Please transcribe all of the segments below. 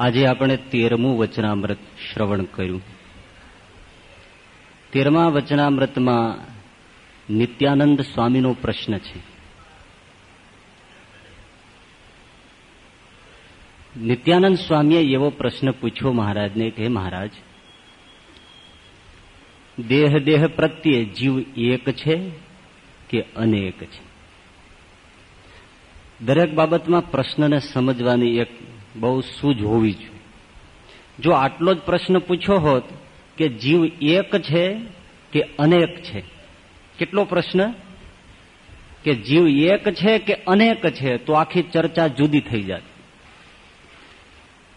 આજે આપણે તેરમું વચનામૃત શ્રવણ કર્યું. તેરમા વચનામૃતમાં નિત્યાનંદ સ્વામીનો પ્રશ્ન છે. નિત્યાનંદ સ્વામીએ એવો પ્રશ્ન પૂછ્યો મહારાજને કે મહારાજ, દેહ દેહ પ્રત્યે જીવ એક છે કે અનેક છે? દરેક બાબતમાં પ્રશ્નને સમજવાની એક બહુ સૂઝ હોવી જોઈએ. જો આટલો જ પ્રશ્ન પૂછ્યો હોત કે જીવ એક છે કે અનેક છે? કેટલો પ્રશ્ન? કે જીવ એક છે કે અનેક છે, તો આખી ચર્ચા જુદી થઈ જાય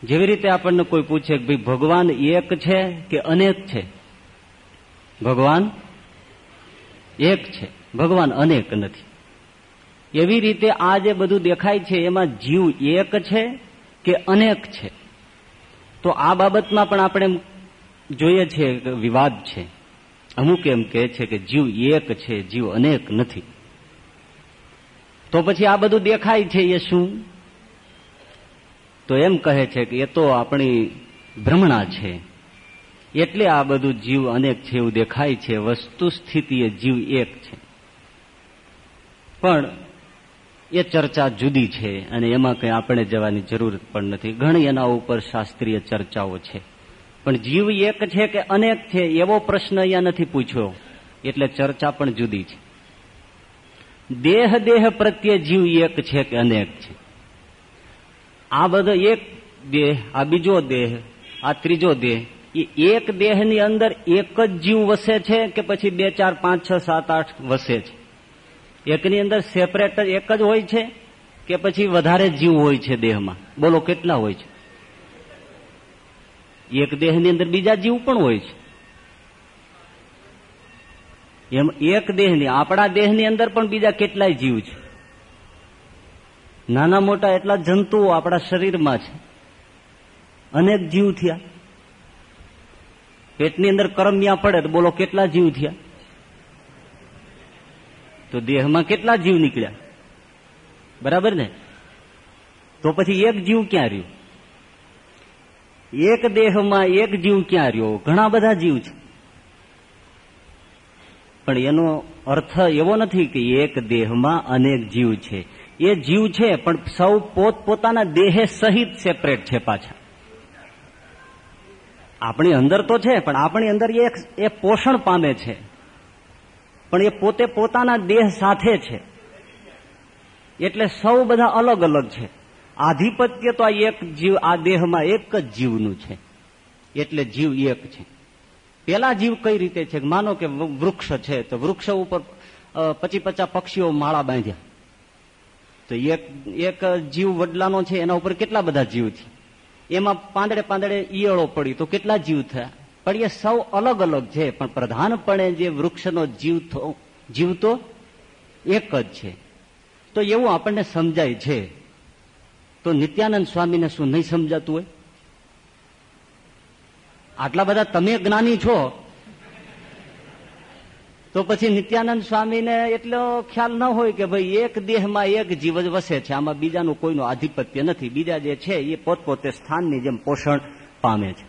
જેવી રીતે આપણને કોઈ પૂછે કે ભાઈ, ભગવાન એક છે કે અનેક છે? ભગવાન એક છે. ભગવાન અનેક નથી. એવી રીતે આ જે બધું દેખાય છે, એમાં જીવ એક છે કે અનેક છે. તો આ બાબતમાં પણ આપણે જોઈએ છીએ વિવાદ છે. અમુક એમ કહે છે કે જીવ એક છે, જીવ અનેક નથી. તો પછી આ બધું દેખાય છે એ શું? તો એમ કહે છે કે એ તો આપણી ભ્રમણા છે. એટલે આ બધું જીવ અનેક છે એવું દેખાય છે. વસ્તુ સ્થિતિ એ જીવ એક છે. પણ એ ચર્ચા જુદી છે અને એમાં કંઈ આપણે જવાની જરૂર પણ નથી. ઘણી એના ઉપર શાસ્ત્રીય ચર્ચાઓ છે. પણ જીવ એક છે કે અનેક છે, એવો પ્રશ્ન અહીંયા નથી પૂછ્યો. એટલે ચર્ચા પણ જુદી છે. દેહ દેહ પ્રત્યે જીવ એક છે કે અનેક છે? આ બધો એક દેહ, આ બીજો દેહ, આ ત્રીજો દેહ, એ એક દેહની અંદર એક જ જીવ વસે છે કે પછી બે, ચાર, પાંચ, છ, સાત, આઠ વસે છે? એકની અંદર સેપરેટ એક જ હોય છે કે પછી વધારે જીવ હોય છે દેહમાં? બોલો, કેટલા હોય છે? એક દેહની અંદર બીજા જીવ પણ હોય છે. એમ એક દેહની, આપણા દેહની અંદર પણ બીજા કેટલાય જીવ છે? નાના મોટા એટલા જંતુઓ આપણા શરીરમાં છે. અનેક જીવ થયા. પેટની અંદર કરમિયા પડે તો બોલો, કેટલા જીવ થયા? તો દેહમાં કેટલા જીવ નીકળ્યા? બરાબર ને? તો પછી એક જીવ ક્યાં રહ્યો? એક દેહમાં એક જીવ ક્યાં રહ્યો? ઘણા બધા જીવ છે. પણ એનો અર્થ એવો નથી કે એક દેહમાં અનેક જીવ છે. એ જીવ છે, પણ સૌ પોત પોતાના દેહે સહિત સેપરેટ છે પાછા. આપણી અંદર તો છે, પણ આપણી અંદર એ પોષણ પામે છે. પણ એ પોતે પોતાના દેહ સાથે છે. એટલે સૌ બધા અલગ અલગ છે. આધિપત્ય તો આ એક જીવ, આ દેહમાં એક જ જીવનું છે. એટલે જીવ એક છે. પેલા જીવ કઈ રીતે છે? માનો કે વૃક્ષ છે, તો વૃક્ષ ઉપર પચી પચાસ પક્ષીઓ માળા બાંધ્યા. તો એક એક જીવ વડલાનો છે, એના ઉપર કેટલા બધા જીવ થયા? એમાં પાંદડે પાંદડે ઈયળો પડી, તો કેટલા જીવ થયા? પણ એ સૌ અલગ અલગ છે. પણ પ્રધાનપણે જે વૃક્ષનો જીવ જીવતો એક જ છે. તો એવું આપણને સમજાય છે. તો નિત્યાનંદ સ્વામીને શું નહીં સમજાતું હોય? આટલા બધા તમે જ્ઞાની છો. તો પછી નિત્યાનંદ સ્વામીને એટલો ખ્યાલ ન હોય કે ભાઈ એક દેહમાં એક જીવ જ વસે છે. આમાં બીજાનું કોઈનું આધિપત્ય નથી. બીજા જે છે એ પોતપોતે સ્થાનની જેમ પોષણ પામે છે.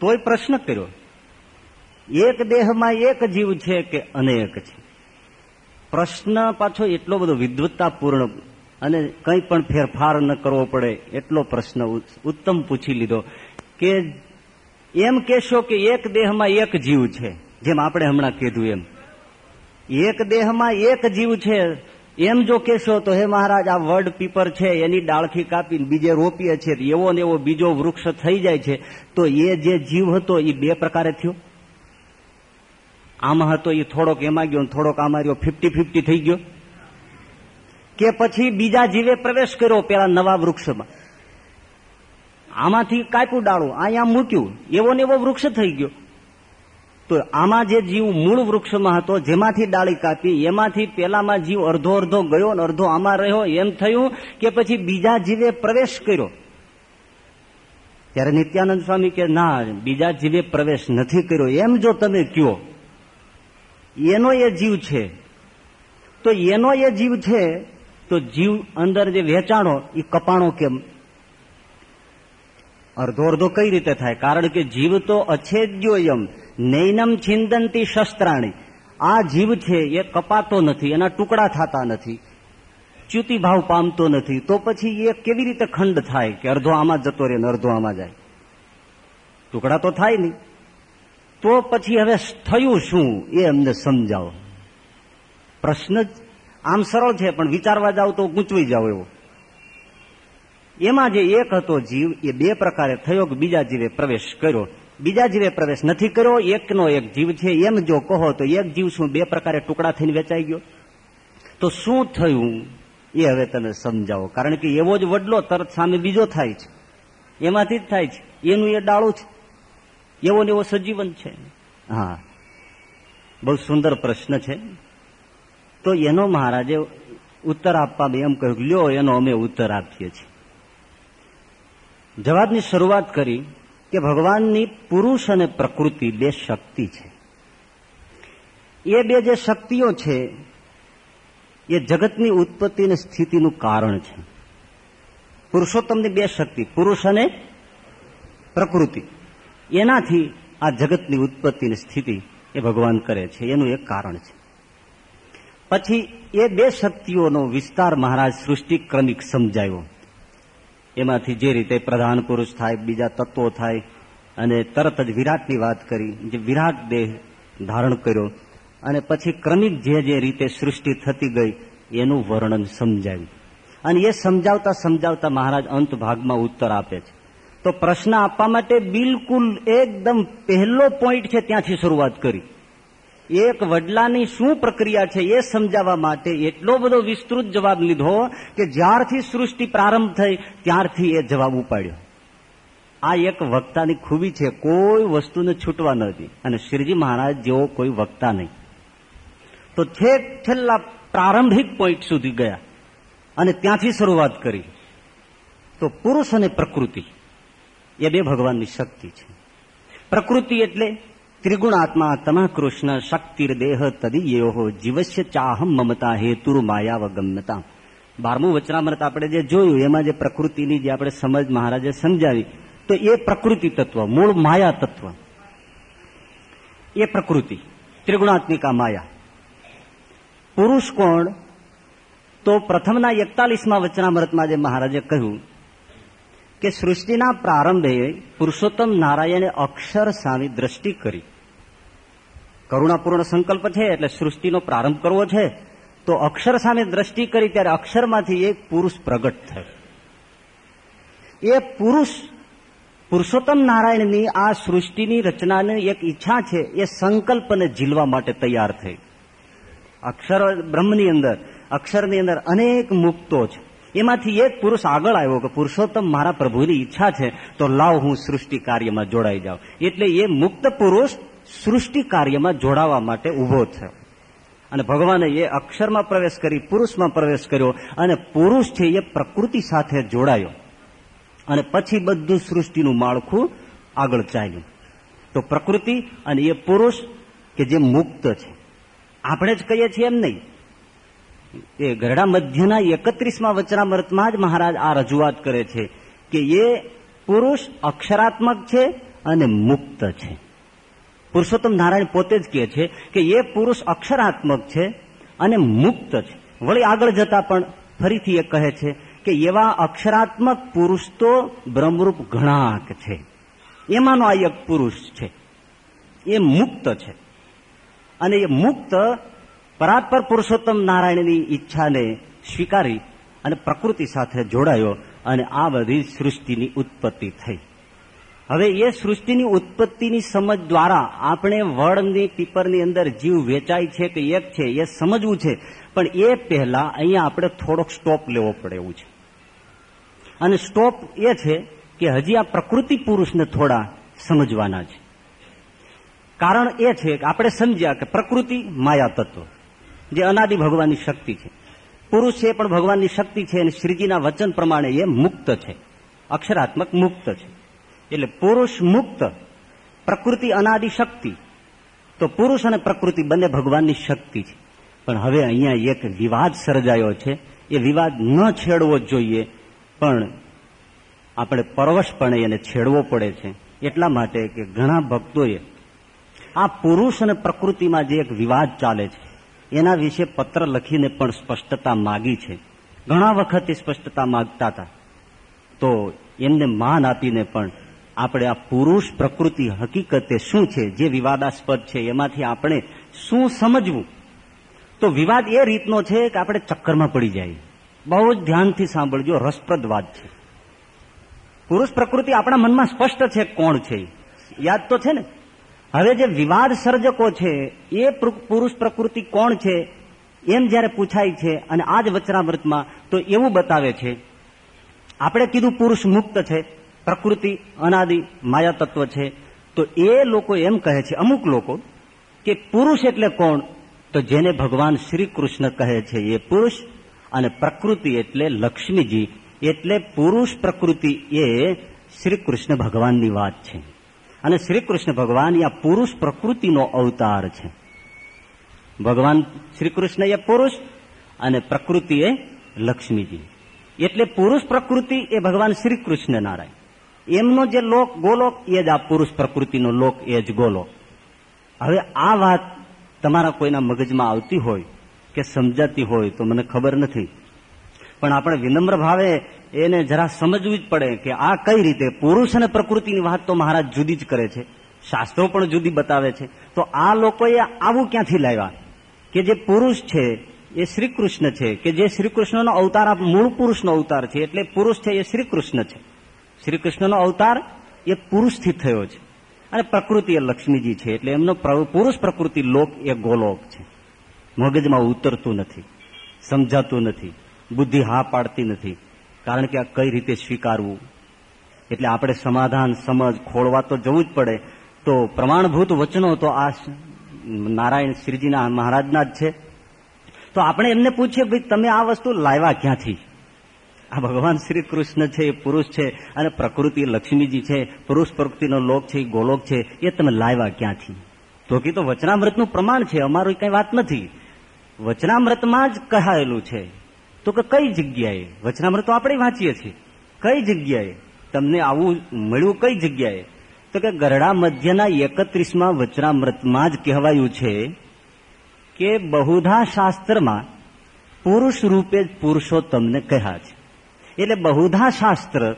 તોય પ્રશ્ન કર્યો. એક દેહમાં એક જીવ છે કે અનેક છે? પ્રશ્ન પાછો એટલો બધો વિદ્વત્તાપૂર્ણ અને કંઈ પણ ફેરફાર ન કરવો પડે એટલો પ્રશ્ન ઉત્તમ પૂછી લીધો કે એમ કેશો કે એક દેહમાં એક જીવ છે, જેમ આપણે હમણાં કીધું એમ. એક દેહમાં એક જીવ છે એમ જો કેશો તો હે મહારાજ, આ વડ પીપર છે, એની ડાળખી કાપીને બીજે રોપીએ છીએ, એવો ને એવો બીજો વૃક્ષ થઈ જાય છે, તો એ જે જીવ હતો એ બે પ્રકારે થયો? આમાં હતો એ થોડોક એમાં ગયો થોડોક આમાં રહ્યો, ફિફ્ટી ફિફ્ટી થઈ ગયો? કે પછી બીજા જીવે પ્રવેશ કર્યો પેલા નવા વૃક્ષમાં? આમાંથી કાપ્યું ડાળું, અહીંયા મૂક્યું, એવો ને એવો વૃક્ષ થઈ ગયો. તો આમાં જે જીવ મૂળ વૃક્ષમાં હતો, જેમાંથી ડાળી કાપી, એમાંથી પેલામાં જીવ અડધો અડધો ગયો ને અડધો આમાં રહ્યો, એમ થયું કે પછી બીજા જીવે પ્રવેશ કર્યો. ત્યારે નિત્યાનંદ સ્વામી કે, ના, બીજા જીવે પ્રવેશ નથી કર્યો. એમ જો તમે કયો, એનો એ જીવ છે. તો એનો એ જીવ છે, તો જીવ અંદર જે વેચાણો એ કપાણો કેમ? અડધો અડધો કઈ રીતે થાય? કારણ કે જીવ તો અછેદ્યોયમ નૈનમ છિંદંતી શસ્ત્રાણી. આ જીવ છે એ કપાતો નથી, એના ટુકડા થતા નથી, ચ્યુતિ ભાવ પામતો નથી. તો પછી એ કેવી રીતે ખંડ થાય કે અર્ધો આમાં જતો રહે ને અર્ધો આમાં જાય? ટુકડા તો થાય નહીં. તો પછી હવે થયું શું એ અમને સમજાવો. પ્રશ્ન જ આમ સરળ છે, પણ વિચારવા જાવ તો ગૂંચવી જાવ એવો. એમાં જે એક હતો જીવ, એ બે પ્રકારે થયો કે બીજા જીવે પ્રવેશ કર્યો. બીજા જીવે પ્રવેશ નથી કર્યો, એકનો એક જીવ છે, એમ જો કહો તો એક જીવ શું બે પ્રકારે ટુકડા થઈને વેચાઈ ગયો? તો શું થયું? એ હવે તમે સમજાવો. કારણ કે એવો જ વડલો તરત સામે બીજો થાય છે. એમાંથી જ થાય છે. એનું એ ડાળું છે. એવો ને એવો સજીવન છે. હા. બહુ સુંદર પ્રશ્ન છે. તો એનો મહારાજે ઉત્તર આપવા એમ કહ્યું, લ્યો, એનો અમે ઉત્તર આપીએ છીએ. જવાબની શરૂઆત કરી. કે ભગવાનની પુરુષ અને પ્રકૃતિ બે શક્તિ છે. એ બે જે શક્તિઓ છે, એ જગતની ઉત્પત્તિ અને સ્થિતિનું કારણ છે. પુરુષોત્તમની બે શક્તિ, પુરુષ અને પ્રકૃતિ. એનાથી આ જગતની ઉત્પત્તિની સ્થિતિ એ ભગવાન કરે છે, એનું એક કારણ છે. પછી એ બે શક્તિઓનો વિસ્તાર મહારાજ સૃષ્ટિ ક્રમિક સમજાયો. એમાંથી જે રીતે પ્રધાન પુરુષ થાય, બીજા તત્વો થાય, અને તરત જ વિરાટની વાત કરી, જે વિરાટ દેહ ધારણ કર્યો, અને પછી ક્રમિક જે જે રીતે સૃષ્ટિ થતી ગઈ, એનું વર્ણન સમજાવ્યું. અને એ સમજાવતા સમજાવતા મહારાજ અંત ભાગમાં ઉત્તર આપે છે. તો પ્રશ્ન આપવા માટે બિલકુલ એકદમ પહેલો પોઈન્ટ છે ત્યાંથી શરૂઆત કરી. એક વડલાની શું પ્રક્રિયા છે એ સમજાવવા માટે એટલો બધો વિસ્તૃત જવાબ લીધો કે જ્યારથી સૃષ્ટિ પ્રારંભ થઈ ત્યારથી એ જવાબ ઉપાડ્યો. આ એક વક્તાની ખૂબી છે, કોઈ વસ્તુને છૂટવા નથી અને શ્રીજી મહારાજ જેવો કોઈ વક્તા નહીં. તો છેક છેલ્લા પ્રારંભિક પોઈન્ટ સુધી ગયા અને ત્યાંથી શરૂઆત કરી. તો પુરુષ અને પ્રકૃતિ, એ બે ભગવાનની શક્તિ છે. પ્રકૃતિ એટલે ત્રિગુણાત્મા તમા કૃષ્ણ શક્તિર દેહ તદીયો જીવસ્ય ચાહમ મમતા હેતુર માયાવગમ્યતા બારમું વચનામૃત આપણે જે જોયું, એમાં જે પ્રકૃતિની જે આપણે સમજ મહારાજે સમજાવી, તો એ પ્રકૃતિ તત્વ, મૂળ માયા તત્વ. એ પ્રકૃતિ, ત્રિગુણાત્મિકા માયા. પુરુષ કોણ? તો પ્રથમના એકતાલીસમાં વચનામૃતમાં જે મહારાજે કહ્યું કે સૃષ્ટિના પ્રારંભે પુરુષોત્તમ નારાયણે અક્ષર સામે દ્રષ્ટિ કરી. કરુણાપૂર્ણ સંકલ્પ છે એટલે સૃષ્ટિનો પ્રારંભ કરવો છે, તો અક્ષર સામે દ્રષ્ટિ કરી ત્યારે અક્ષરમાંથી એક પુરુષ પ્રગટ થયો. એ પુરુષ, પુરુષોત્તમ નારાયણની આ સૃષ્ટિની રચનાની એક ઈચ્છા છે, એ સંકલ્પને ઝીલવા માટે તૈયાર થઈ. અક્ષર બ્રહ્મની અંદર, અક્ષરની અંદર અનેક મુક્તો છે. એમાંથી એક પુરુષ આગળ આવ્યો કે પુરુષોત્તમ મારા પ્રભુની ઈચ્છા છે, તો લાવ હું સૃષ્ટિ કાર્યમાં જોડાઈ જાઉં. એટલે એ મુક્ત પુરુષ સૃષ્ટિ કાર્યમાં જોડાવા માટે ઊભો થયો. અને ભગવાને એ અક્ષરમાં પ્રવેશ કરી, પુરુષમાં પ્રવેશ કર્યો અને પુરુષ છે એ પ્રકૃતિ સાથે જોડાયો. અને પછી બધું સૃષ્ટિનું માળખું આગળ ચાલ્યું. તો પ્રકૃતિ અને એ પુરુષ કે જે મુક્ત છે. આપણે જ કહીએ છીએ એમ નહીં. એ ગરડા મધ્યના એકત્રીસમાં વચનામૃતમાં જ મહારાજ આ રજૂઆત કરે છે કે એ પુરુષ અક્ષરાત્મક છે અને મુક્ત છે. પુરુષોત્તમ નારાયણ પોતે જ કહે છે કે એ પુરુષ અક્ષરાત્મક છે અને મુક્ત છે. વળી આગળ જતા પણ ફરીથી એ કહે છે કે એવા અક્ષરાત્મક પુરુષ તો બ્રહ્મરૂપ ઘણાક છે. એમાંનો આ એક પુરુષ છે. એ મુક્ત છે. અને એ મુક્ત પરાત્પર પુરુષોત્તમ નારાયણની ઈચ્છાને સ્વીકારી અને પ્રકૃતિ સાથે જોડાયો અને આ બધી સૃષ્ટિની ઉત્પત્તિ થઈ. હવે એ સૃષ્ટિની ઉત્પત્તિની સમજ દ્વારા આપણે વડની પીપરની અંદર જીવ વેચાય છે કે એક છે, એ સમજવું છે. પણ એ પહેલા અહીંયા આપણે થોડોક સ્ટોપ લેવો પડે એવું છે. અને સ્ટોપ એ છે કે હજી આ પ્રકૃતિ પુરુષને થોડા સમજવાના છે. કારણ એ છે કે આપણે સમજ્યા કે પ્રકૃતિ માયા તત્વ, જે અનાદિ ભગવાનની શક્તિ છે. પુરુષ છે પણ ભગવાનની શક્તિ છે અને શ્રીજીના વચન પ્રમાણે એ મુક્ત છે. અક્ષરાત્મક મુક્ત છે. એટલે પુરુષ મુક્ત, પ્રકૃતિ અનાદિ શક્તિ. તો પુરુષ અને પ્રકૃતિ બંને ભગવાનની શક્તિ છે. પણ હવે અહીંયા એક વિવાદ સર્જાયો છે. એ વિવાદ ન છેડવો જોઈએ, પણ આપણે પરવશપણે એને છેડવો પડે છે. એટલા માટે કે ઘણા ભક્તોએ આ પુરુષ અને પ્રકૃતિમાં જે એક વિવાદ ચાલે છે, એના વિશે પત્ર લખીને પણ સ્પષ્ટતા માગી છે. ઘણા વખત સ્પષ્ટતા માગતા હતા. તો એમને માન આપીને પણ આપણે આ પુરુષ પ્રકૃતિ હકીકતે શું છે, જે વિવાદાસ્પદ છે, એમાંથી આપણે શું સમજવું? તો વિવાદ એ રીતનો છે કે આપણે ચક્કરમાં પડી જાય. બહુ જ ધ્યાનથી સાંભળજો, રસપ્રદ વાત છે. પુરુષ પ્રકૃતિ આપણા મનમાં સ્પષ્ટ છે કોણ છે. યાદ તો છે ને? હવે જે વિવાદ સર્જકો છે, એ પુરુષ પ્રકૃતિ કોણ છે, એમ જયારે પૂછાય છે અને આ જ વચનામૃતમાં તો એવું બતાવે છે. આપણે કીધું પુરુષ મુક્ત છે. પ્રકૃતિ, અનાદિ માયા તત્વ છે. તો એ લોકો એમ કહે છે, અમુક લોકો, કે પુરુષ એટલે કોણ? તો જેને ભગવાન શ્રી કૃષ્ણ કહે છે એ પુરુષ અને પ્રકૃતિ એટલે લક્ષ્મીજી. એટલે પુરુષ પ્રકૃતિ એ શ્રી કૃષ્ણ ભગવાનની વાત છે. અને શ્રી કૃષ્ણ ભગવાન એ પુરુષ પ્રકૃતિનો અવતાર છે. ભગવાન શ્રી કૃષ્ણ એ પુરુષ અને પ્રકૃતિ એ લક્ષ્મીજી. એટલે પુરુષ પ્રકૃતિ એ ભગવાન શ્રી કૃષ્ણ નારાયણ. એમનો જે લોક ગોલોક, એ જ આ પુરુષ પ્રકૃતિનો લોક, એ જ ગોલોક. હવે આ વાત તમારા કોઈના મગજમાં આવતી હોય કે સમજાતી હોય તો મને ખબર નથી. પણ આપણે વિનમ્ર ભાવે એને જરા સમજવું જ પડે કે આ કઈ રીતે પુરુષ અને પ્રકૃતિની વાત તો મહારાજ જુદી જ કરે છે. શાસ્ત્રો પણ જુદી બતાવે છે. તો આ લોકોએ આવું ક્યાંથી લાવ્યા? કે જે પુરુષ છે, એ શ્રીકૃષ્ણ છે. કે જે શ્રી કૃષ્ણનો અવતાર મૂળ પુરુષનો અવતાર છે. એટલે પુરુષ છે, એ શ્રીકૃષ્ણ છે. શ્રી કૃષ્ણનો અવતાર એ પુરુષથી થયો છે. અને પ્રકૃતિ એ લક્ષ્મીજી છે, એટલે એમનો પુરુષ પ્રકૃતિ લોક એ ગોલોક છે. મગજમાં ઉતરતું નથી, સમજાતું નથી, બુદ્ધિ હા પાડતી નથી. કારણ કે આ કઈ રીતે સ્વીકારવું? એટલે આપણે સમાધાન, સમજ, ખોળવા તો જવું જ પડે. તો પ્રમાણભૂત વચનો તો આ નારાયણ શ્રીજીના મહારાજના જ છે. તો આપણે એમને પૂછીએ ભાઈ તમે આ વસ્તુ લાવ્યા ક્યાંથી? આ ભગવાન શ્રી કૃષ્ણ છે, એ પુરુષ છે અને પ્રકૃતિ લક્ષ્મીજી છે. પુરુષ પ્રકૃતિનો લોક છે ગોલોક છે. એ તમે લાવ્યા ક્યાંથી? તો કે તો વચનામૃતનું પ્રમાણ છે, અમારું કઈ વાત નથી. વચનામૃતમાં જ કહાયેલું છે. તો કે કઈ જગ્યાએ? વચનામૃત આપણે વાંચીએ છીએ. કઈ જગ્યાએ? તમને આવું મળ્યું કઈ જગ્યાએ? તો કે ગરડા મધ્યના એકત્રીસમાં વચનામૃતમાં જ કહેવાયું છે કે બહુધા શાસ્ત્રમાં પુરુષ રૂપે જ પુરુષો તમને કહ્યા છે. એટલે બહુધા શાસ્ત્ર,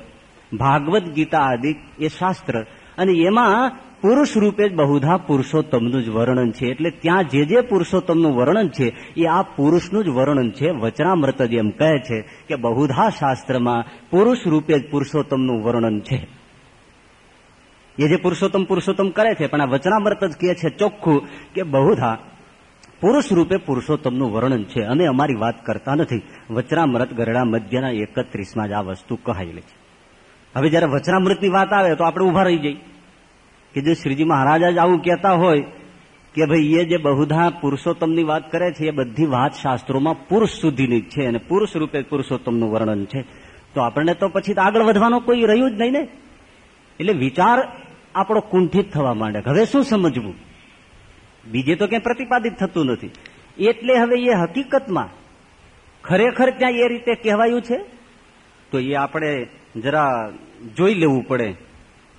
ભાગવત ગીતા આદિ એ શાસ્ત્ર. અને એમાં પુરુષ રૂપે જ બહુધા પુરુષોત્તમનું જ વર્ણન છે. એટલે ત્યાં જે જે પુરુષોત્તમનું વર્ણન છે, એ આ પુરુષનું જ વર્ણન છે. વચનામૃત એમ કહે છે કે બહુધા શાસ્ત્રમાં પુરુષ રૂપે જ પુરુષોત્તમનું વર્ણન છે. એ જે પુરુષોત્તમ પુરુષોત્તમ કરે છે, પણ આ વચનામૃત જ કહે છે ચોખ્ખું કે બહુધા. પુરુષ રૂપે પુરુષોત્તમનું વર્ણન છે અમે અમારી વાત કરતા નથી. વચરામૃત ગરડા મધ્યના એકત્રીસમાં જ આ વસ્તુ કહાયેલી છે. હવે જયારે વચરામૃતની વાત આવે તો આપણે ઊભા રહી જઈએ. કે જે શ્રીજી મહારાજા જ આવું કહેતા હોય કે ભાઈ, એ જે બહુધા પુરુષોત્તમની વાત કરે છે, એ બધી વાત શાસ્ત્રોમાં પુરુષ સુધીની છે અને પુરુષ રૂપે પુરુષોત્તમનું વર્ણન છે. તો આપણને તો પછી આગળ વધવાનો કોઈ રહ્યું જ નહીં ને. એટલે વિચાર આપણો કુંઠિત થવા માંડે. હવે શું સમજવું? બીજે તો ક્યાંય પ્રતિપાદિત થતું નથી. એટલે હવે એ હકીકતમાં ખરેખર ત્યાં એ રીતે કહેવાયું છે? તો એ આપણે જરા જોઈ લેવું પડે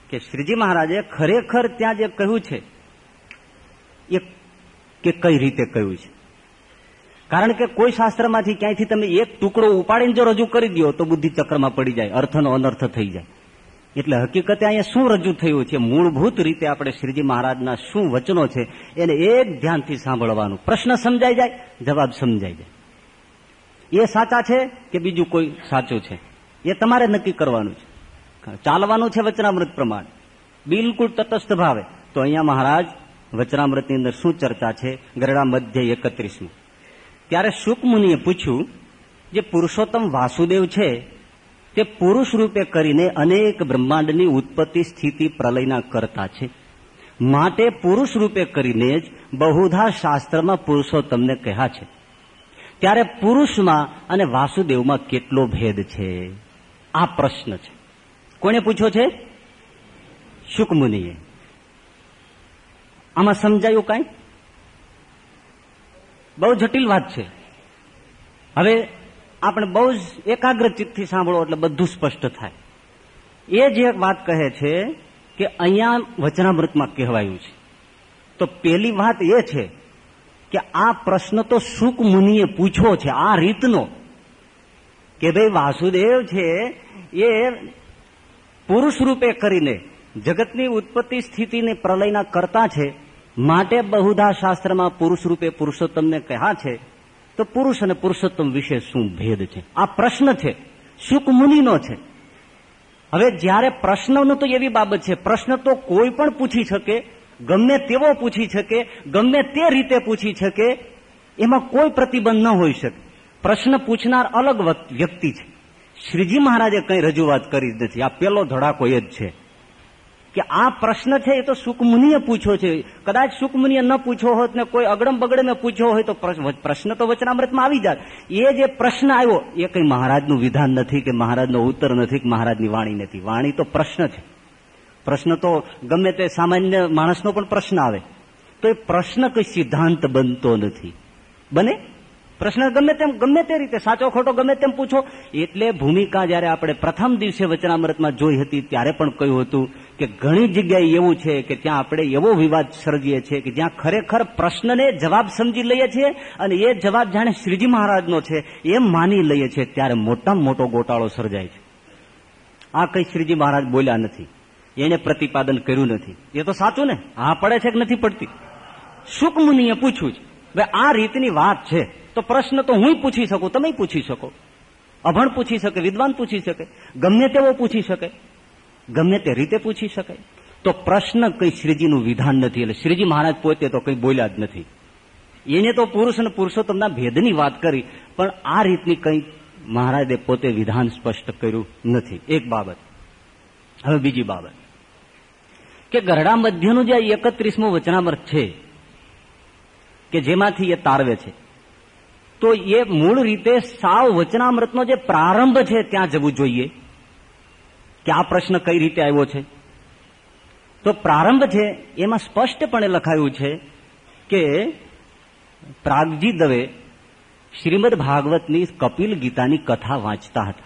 કે શ્રીજી મહારાજે ખરેખર ત્યાં જે કહ્યું છે, એ કે કઈ રીતે કહ્યું છે? કારણ કે કોઈ શાસ્ત્રમાંથી ક્યાંયથી તમે એક ટુકડો ઉપાડીને જો રજૂ કરી દો તો બુદ્ધિ ચક્રમાં પડી જાય, અર્થનો અનર્થ થઈ જાય. એટલે હકીકતે અહીંયા શું રજૂ થયું છે? મૂળભૂત રીતે આપણે શ્રીજી મહારાજના શું વચનો છે, એને એક ધ્યાનથી સાંભળવાનું. પ્રશ્ન સમજાઈ જાય, જવાબ સમજાઈ જાય. એ સાચા છે કે બીજું કોઈ સાચું છે? એ તમારે નક્કી કરવાનું છે. ચાલવાનું છે વચનામૃત પ્રમાણે. બિલકુલ તટસ્થ ભાવે. તો અહીંયા મહારાજ વચનામૃતની અંદર શું ચર્ચા છે? ગરડા મધ્ય એકત્રીસમાં. ત્યારે શુકમુનિએ પૂછ્યું, જે પુરુષોત્તમ વાસુદેવ છે તે પુરુષ રૂપે કરીને અનેક બ્રહ્માંડની ઉત્પત્તિ સ્થિતિ પ્રલયના કરતા છે. માટે પુરુષ રૂપે કરીને જ બહુધા શાસ્ત્રમાં પુરુષો તમને કહ્યા છે. ત્યારે પુરુષમાં અને વાસુદેવમાં કેટલો ભેદ છે? આ પ્રશ્ન છે. કોને પૂછ્યો છે? શુકમુનિએ. આમાં સમજાયું કાંઈ? બહુ જટિલ વાત છે. હવે આપણે બહુ જ એકાગ્ર ચિત્તથી સાંભળો એટલે બધું સ્પષ્ટ થાય. એ જે વાત કહે છે કે અહીંયા વચનામૃતમાં કહેવાયું છે. તો પેલી વાત એ છે કે આ પ્રશ્ન તો સુક મુનિએ પૂછ્યો છે આ રીતનો. કે ભાઈ વાસુદેવ છે એ પુરુષ રૂપે કરીને જગતની ઉત્પત્તિ સ્થિતિને પ્રલયના કરતા છે. માટે બહુધા શાસ્ત્રમાં પુરુષ રૂપે પુરુષોત્તમને કહ્યા છે. તો પુરુષ અને પુરુષોત્તમ વિશે શું ભેદ છે? આ પ્રશ્ન છે. શુક મુનિનો છે. હવે જ્યારે પ્રશ્નનું તો એવી બાબત છે, પ્રશ્ન તો કોઈ પણ પૂછી શકે, ગમે તેવો પૂછી શકે, ગમે તે રીતે પૂછી શકે, એમાં કોઈ પ્રતિબંધ ન હોઈ શકે. પ્રશ્ન પૂછનાર અલગ વ્યક્તિ છે. શ્રીજી મહારાજે કંઈ રજૂઆત કરી નથી આ પેલો ધડાકો એ જ છે. કે આ પ્રશ્ન છે એ તો સુકમુનિએ પૂછ્યો છે. કદાચ સુકમુનિએ ન પૂછ્યો હોત ને કોઈ અગડમ બગડમે પૂછ્યો હોય તો પ્રશ્ન તો વચનામૃતમાં આવી જાય. એ જે પ્રશ્ન આવ્યો, એ કઈ મહારાજનું વિધાન નથી કે મહારાજનો ઉત્તર નથી કે મહારાજની વાણી નથી. વાણી તો પ્રશ્ન છે. પ્રશ્ન તો ગમે તે સામાન્ય માણસનો પણ પ્રશ્ન આવે. તો એ પ્રશ્ન કઈ સિદ્ધાંત બનતો નથી. બને? પ્રશ્ન ગમે તેમ ગમે તે રીતે, સાચો ખોટો ગમે તેમ પૂછો. એટલે ભૂમિકા જયારે આપણે પ્રથમ દિવસે વચનામૃતમાં જોઈ હતી, ત્યારે પણ કહ્યું હતું કે ઘણી જગ્યાએ એવું છે કે ત્યાં આપણે એવો વિવાદ સર્જીએ છીએ કે જ્યાં ખરેખર પ્રશ્નને જવાબ સમજી લઈએ છીએ અને એ જવાબ જાણે શ્રીજી મહારાજનો છે, એમ માની લઈએ છીએ. ત્યારે મોટામાં મોટો ગોટાળો સર્જાય છે. આ કઈ શ્રીજી મહારાજ બોલ્યા નથી. એને પ્રતિપાદન કર્યું નથી. એ તો સાચું ને? હા, પડે છે કે નથી પડતી? સુકમુનિએ પૂછ્યું છે. આ રીતની વાત છે. તો પ્રશ્ન તો હું પૂછી શકું, તમે પૂછી શકો. અભણ પૂછી શકે, વિદ્વાન પૂછી શકે, ગમે તેવો પૂછી શકે, ગમે તે રીતે પૂછી શકે. તો પ્રશ્ન કઈ શ્રીજીનું વિધાન નથી, એટલે શ્રીજી મહારાજ પોતે તો કઈ બોલ્યા જ નથી. એને તો પુરુષ અને પુરુષોત્તમના ભેદની વાત કરી, પણ આ રીતની કઈ મહારાજે પોતે વિધાન સ્પષ્ટ કર્યું નથી. એક બાબત. હવે બીજી બાબત. કે ગરડા મધ્યનું જે એકત્રીસમું વચનામૃત છે, કે જેમાંથી એ તારવે છે. તો એ મૂળ રીતે સાવ વચનામૃતનો જે પ્રારંભ છે, ત્યાં જવું જોઈએ. કે આ પ્રશ્ન કઈ રીતે આવ્યો છે? તો પ્રારંભ છે, એમાં સ્પષ્ટપણે લખાયું છે કે પ્રાગજી દવે શ્રીમદ ભાગવતની કપિલ ગીતાની કથા વાંચતા હતા.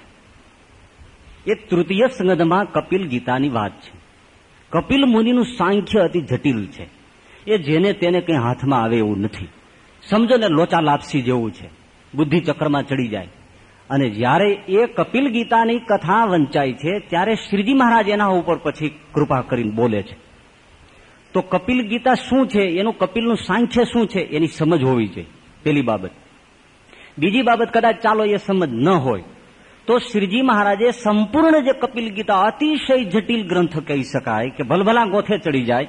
એ તૃતીય સંગદમાં કપિલ ગીતાની વાત છે. કપિલ મુનિનું સાંખ્ય અતિ જટિલ છે. એ જેને તેને કંઈ હાથમાં આવે એવું નથી. સમજો ને લોચા લાપસી જેવું છે. બુદ્ધિ ચક્રમાં ચડી જાય. અને જ્યારે એ કપિલ ગીતાની કથા વંચાય છે, ત્યારે શ્રીજી મહારાજ એના ઉપર પછી કૃપા કરીને બોલે છે. તો કપિલ ગીતા શું છે? એનું કપિલનું સાંખ્ય શું છે? એની સમજ હોવી જોઈએ. પેલી બાબત. બીજી બાબત કદાચ ચાલો એ સમજ ન હોય, તો શ્રીજી મહારાજે સંપૂર્ણ જે કપિલ ગીતા અતિશય જટિલ ગ્રંથ કહી શકાય કે ભલભલા ગોથે ચડી જાય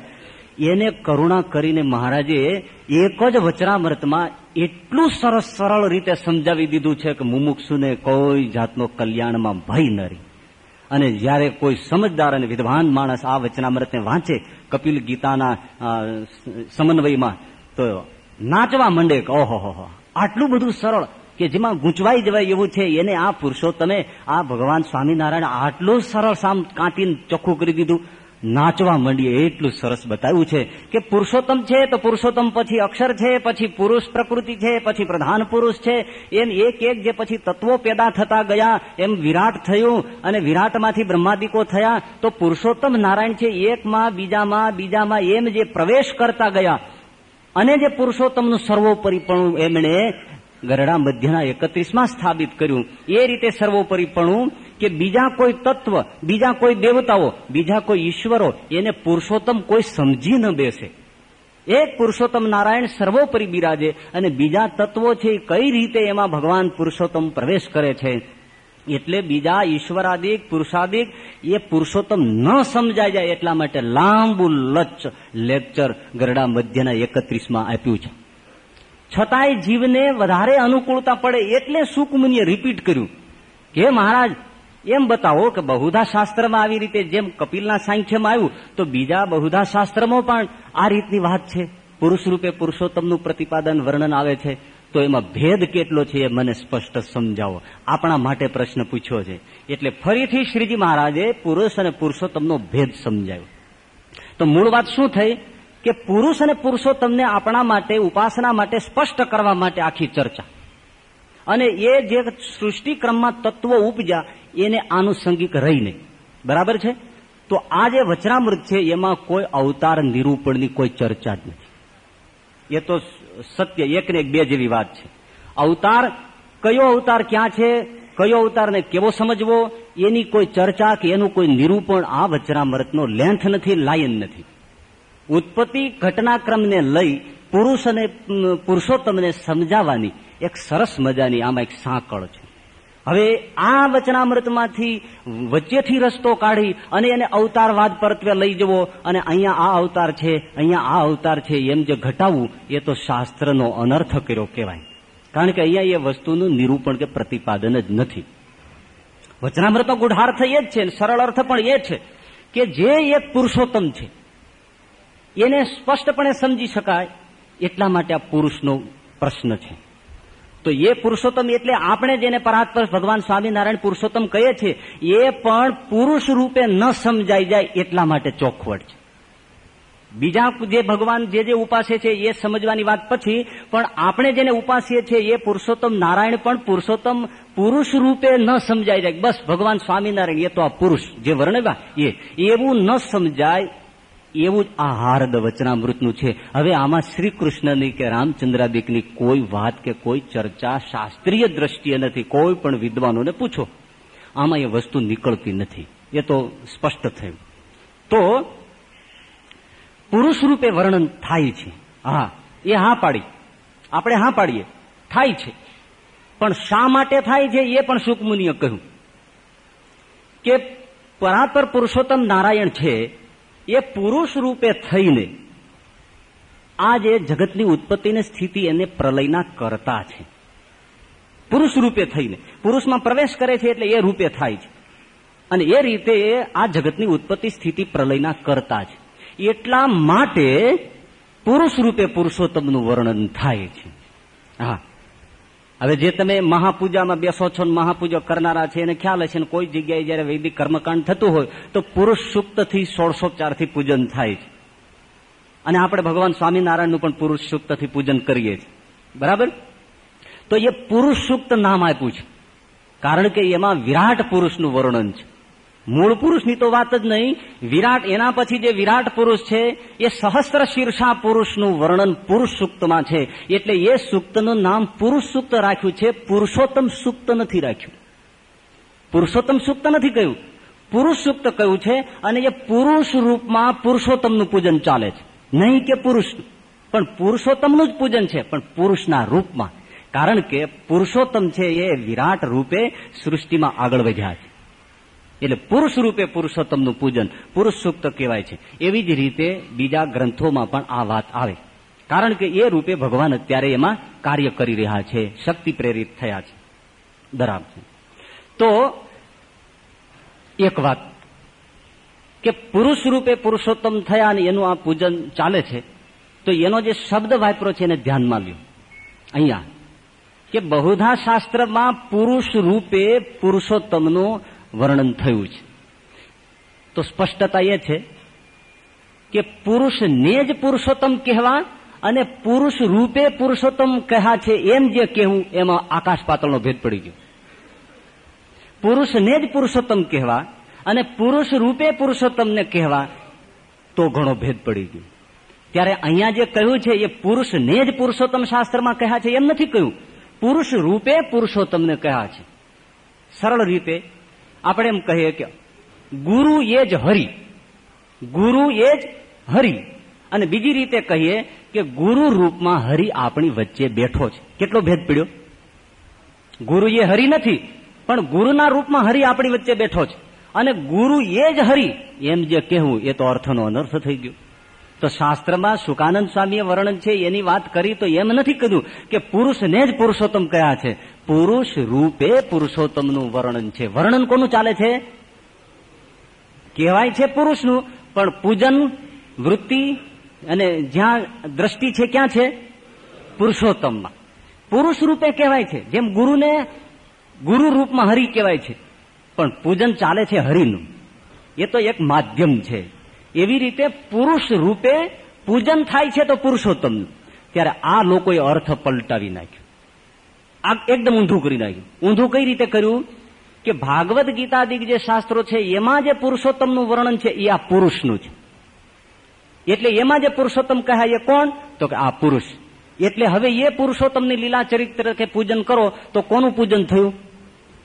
એને કરુણા કરીને મહારાજે એક જ વચરામૃતમાં એટલું સરસ સરળ રીતે સમજાવી દીધું છે કે મુમુક્ષુને કોઈ જાતનો કલ્યાણમાં ભય ન રહી. અને જ્યારે કોઈ સમજદાર અને વિદ્વાન માણસ આ વચનામૃતને વાંચે કપિલ ગીતાના સમન્વયમાં, તો નાચવા માંડે કે, ઓહો આટલું બધું સરળ કે જેમાં ગૂંચવાઈ જવાય એવું છે, એને આ પુરુષો તમે આ ભગવાન સ્વામિનારાયણ આટલું સરળ સામ કાંટીને ચોખ્ખું કરી દીધું. નાચવા માંડીએ. એટલું સરસ બતાવ્યું છે કે પુરુષોત્તમ છે તો પુરુષોત્તમ પછી અક્ષર છે, પછી પુરુષ પ્રકૃતિ છે, પછી પ્રધાન પુરુષ છે. એમ એક એક જે પછી તત્વો પેદા થતા ગયા, એમ વિરાટ થયું અને વિરાટમાંથી બ્રહ્માદિકો થયા. તો પુરુષોત્તમ નારાયણ છે એકમાં, બીજામાં બીજામાં એમ જે પ્રવેશ કરતા ગયા. અને જે પુરુષોત્તમનું સર્વોપરીપણું એમણે ગરડા મધ્યના એકત્રીસમાં સ્થાપિત કર્યું. એ રીતે સર્વોપરીપણું કે બીજા કોઈ તત્વ, બીજા કોઈ દેવતાઓ, બીજા કોઈ ઈશ્વરો એને પુરુષોત્તમ કોઈ સમજી ન બેસે. એક પુરુષોત્તમ નારાયણ સર્વોપરી બિરાજે અને બીજા તત્વો છે કઈ રીતે એમાં ભગવાન પુરુષોત્તમ પ્રવેશ કરે છે? એટલે બીજા ઈશ્વરાદિક, પુરુષાદિક એ પુરુષોત્તમ ન સમજાય જાય એટલા માટે લાંબુ લચ્ચ લેક્ચર ગરડા મધ્યના એકત્રીસમાં આપ્યું છે. છતાંય જીવને વધારે અનુકૂળતા પડે એટલે સુકમુનિએ રિપીટ કર્યું કે મહારાજ એમ બતાવો કે બહુધા શાસ્ત્રમાં આવી રીતે જેમ કપિલના સાંખ્યમાં આવ્યું, તો બીજા બહુધા શાસ્ત્રમાં પણ આ રીતની વાત છે. પુરુષ રૂપે પુરુષોત્તમનું પ્રતિપાદન વર્ણન આવે છે. તો એમાં ભેદ કેટલો છે એ મને સ્પષ્ટ સમજાવો. આપણા માટે પ્રશ્ન પૂછ્યો છે. એટલે ફરીથી શ્રીજી મહારાજે પુરુષ અને પુરુષોત્તમનો ભેદ સમજાયો. તો મૂળ વાત શું થઈ? કે પુરુષ અને પુરુષોત્તમને આપણા માટે, ઉપાસના માટે સ્પષ્ટ કરવા માટે આખી ચર્ચા. અને એ જે સૃષ્ટિક્રમમાં તત્વો ઉપજ્યા એને આનુષંગિક રહીને બરાબર છે? તો આ જે વચરામૃત છે, એમાં કોઈ અવતાર નિરૂપણની કોઈ ચર્ચા જ નથી. એ તો સત્ય એક ને એક બે જેવી વાત છે. અવતાર, કયો અવતાર ક્યાં છે, કયો અવતારને કેવો સમજવો, એની કોઈ ચર્ચા કે એનું કોઈ નિરૂપણ આ વચરામૃતનો લેન્થ નથી, લાયન નથી. ઉત્પત્તિ ઘટનાક્રમને લઈ પુરુષ અને પુરુષોત્તમને સમજાવવાની એક સરસ મજાની આમાં એક સાંકળ છે. હવે આ વચનામૃતમાંથી વચ્ચેથી રસ્તો કાઢી અને એને અવતારવાદ પરત્વે લઈ જવો અને અહીંયા આ અવતાર છે, અહીંયા આ અવતાર છે એમ જે ઘટાવવું, એ તો શાસ્ત્રનો અનર્થ કર્યો કહેવાય. કારણ કે અહીંયા એ વસ્તુનું નિરૂપણ કે પ્રતિપાદન જ નથી. વચનામૃતનો ગુઢાર્થ એ જ છે સરળ અર્થ પણ એ છે કે જે એક પુરુષોત્તમ છે, એને સ્પષ્ટપણે સમજી શકાય એટલા માટે આ પુરુષનો પ્રશ્ન છે. તો એ પુરુષોત્તમ એટલે આપણે જેને પરાત્પર ભગવાન સ્વામિનારાયણ પુરુષોત્તમ કહીએ છીએ, એ પણ પુરુષ રૂપે ન સમજાઈ જાય એટલા માટે ચોખવટ છે. બીજા જે ભગવાન જે જે ઉપાસે છે એ સમજવાની વાત પછી, પણ આપણે જેને ઉપાસીએ છીએ એ પુરુષોત્તમ નારાયણ પણ પુરુષોત્તમ પુરુષ રૂપે ન સમજાઈ જાય. બસ ભગવાન સ્વામિનારાયણ, એ તો આ પુરુષ જે વર્ણવ્યા, એ, એવું ન સમજાય એવું જ આ હાર્દ વચનામૃતનું છે. હવે આમાં શ્રી કૃષ્ણની કે રામચંદ્રાબીકની કોઈ વાત કે કોઈ ચર્ચા શાસ્ત્રીય દ્રષ્ટિએ નથી. કોઈ પણ વિદ્વાનોને પૂછો. આમાં એ વસ્તુ નીકળતી નથી. એ તો સ્પષ્ટ થયું. તો પુરુષ રૂપે વર્ણન થાય છે. હા, એ હા પાડી. આપણે હા પાડીએ. થાય છે. પણ શા માટે થાય છે એ પણ સુકમુનિએ કહ્યું. કે પરાપર પુરુષોત્તમ નારાયણ છે એ પુરુષ રૂપે થઈને આ જે જગતની ઉત્પત્તિને સ્થિતિ એને પ્રલયના કરતા છે. પુરુષ રૂપે થઈને. પુરુષમાં પ્રવેશ કરે છે એટલે એ રૂપે થાય છે. અને એ રીતે આ જગતની ઉત્પત્તિ સ્થિતિ પ્રલયના કરતા છે. એટલા માટે પુરુષ રૂપે પુરુષોત્તમનું વર્ણન થાય છે. હા. હવે જે તમે મહાપૂજામાં બેસો છો મહાપૂજા કરનારા છે, એને ખ્યાલ હશે કોઈ જગ્યાએ જયારે વૈદિક કર્મકાંડ થતું હોય, તો પુરુષ સોળસો ચારથી પૂજન થાય છે. અને આપણે ભગવાન સ્વામિનારાયણનું પણ પુરુષ સુક્તથી પૂજન કરીએ છીએ. બરાબર? તો એ પુરુષ સુક્ત નામ આપ્યું છે. કારણ કે એમાં વિરાટ પુરુષનું વર્ણન છે. મૂળ પુરુષની તો વાત જ નહીં. વિરાટ એના પછી જે વિરાટ પુરુષ છે, એ સહસ્ત્ર શીર્ષા પુરુષનું વર્ણન પુરુષ સૂક્તમાં છે. એટલે એ સૂક્તનું નામ પુરુષ સૂક્ત રાખ્યું છે, પુરુષોત્તમ સૂક્ત નથી રાખ્યું. પુરુષોત્તમ સૂક્ત નથી કહ્યું. પુરુષ સૂક્ત કહ્યું છે અને એ પુરુષ રૂપમાં પુરુષોત્તમનું પૂજન ચાલે છે. નહીં કે પુરુષ પણ પુરુષોત્તમનું જ પૂજન છે, પણ પુરુષના રૂપમાં. કારણ કે પુરુષોત્તમ છે એ વિરાટ રૂપે સૃષ્ટિમાં આગળ વધ્યા છે. એટલે પુરુષ રૂપે પુરુષોત્તમનું પૂજન પુરુષ સૂક્ત કહેવાય છે. એવી જ રીતે બીજા ગ્રંથોમાં પણ આ વાત આવે. કારણ કે એ રૂપે ભગવાન અત્યારે એમાં કાર્ય કરી રહ્યા છે, શક્તિ પ્રેરિત થયા છે. બરાબર તો એક વાત કે પુરુષ રૂપે પુરુષોત્તમ થયા અને એનું આ પૂજન ચાલે છે, તો એનો જે શબ્દ વાપરો છે એને ધ્યાનમાં લ્યો. અહીંયા કે બહુધા શાસ્ત્રમાં પુરુષ રૂપે પુરુષોત્તમનું વર્ણન થયું છે. તો સ્પષ્ટતા એ છે કે પુરુષને જ પુરુષોત્તમ કહેવા અને પુરુષ રૂપે પુરુષોત્તમ કહ્યા છે એમ જે કહેવું એમાં આકાશ પાતળનો ભેદ પડી ગયો. પુરુષને જ પુરુષોત્તમ કહેવા અને પુરુષ રૂપે પુરુષોત્તમને કહેવા તો ઘણો ભેદ પડી ગયો. ત્યારે અહીંયા જે કહ્યું છે એ પુરુષને જ પુરુષોત્તમ શાસ્ત્રમાં કહ્યા છે એમ નથી કહ્યું. પુરુષ રૂપે પુરુષોત્તમને કહ્યા છે. સરળ રીતે આપણે એમ કહીએ કે ગુરુ એ જ હરિ, ગુરુ એ જ હરિ. અને બીજી રીતે કહીએ કે ગુરુ રૂપમાં હરિ આપણી વચ્ચે બેઠો છે. કેટલો ભેદ પીડ્યો? ગુરુ એ હરિ નથી, પણ ગુરુના રૂપમાં હરિ આપણી વચ્ચે બેઠો છે. અને ગુરુ એ જ હરિ, એમ જે કહેવું, એ તો અર્થનો અનર્થ થઈ ગયો. તો શાસ્ત્રમાં સુકાનંદ સ્વામીએ વર્ણન છે, એની વાત કરી તો એમ નથી કહ્યું કે પુરુષને જ પુરુષોત્તમ કયા છે. પુરુષ રૂપે પુરુષોત્તમનું વર્ણન છે. વર્ણન કોનું ચાલે છે? કહેવાય છે પુરુષનું, પણ પૂજન, વૃત્તિ અને જ્યાં દ્રષ્ટિ છે ક્યાં છે? પુરુષોત્તમમાં. પુરુષ રૂપે કહેવાય છે. જેમ ગુરુને ગુરુ રૂપમાં હરિ કહેવાય છે. પણ પૂજન ચાલે છે હરિનું. એ તો એક માધ્યમ છે. એવી રીતે પુરુષ રૂપે પૂજન થાય છે તો પુરુષોત્તમનું. ત્યારે આ લોકોએ અર્થ પલટાવી નાખ્યો. આ એકદમ ઊંધું કરી નાખ્યું. ઊંધું કઈ રીતે કર્યું? કે ભાગવત ગીતાદિક જે શાસ્ત્રો છે, એમાં જે પુરુષોત્તમનું વર્ણન છે, એ આ પુરુષનું છે. એટલે એમાં જે પુરુષોત્તમ કહે, એ કોણ? તો કે આ પુરુષ. એટલે હવે એ પુરુષોત્તમની લીલા ચરિત્ર કે પૂજન કરો, તો કોનું પૂજન થયું?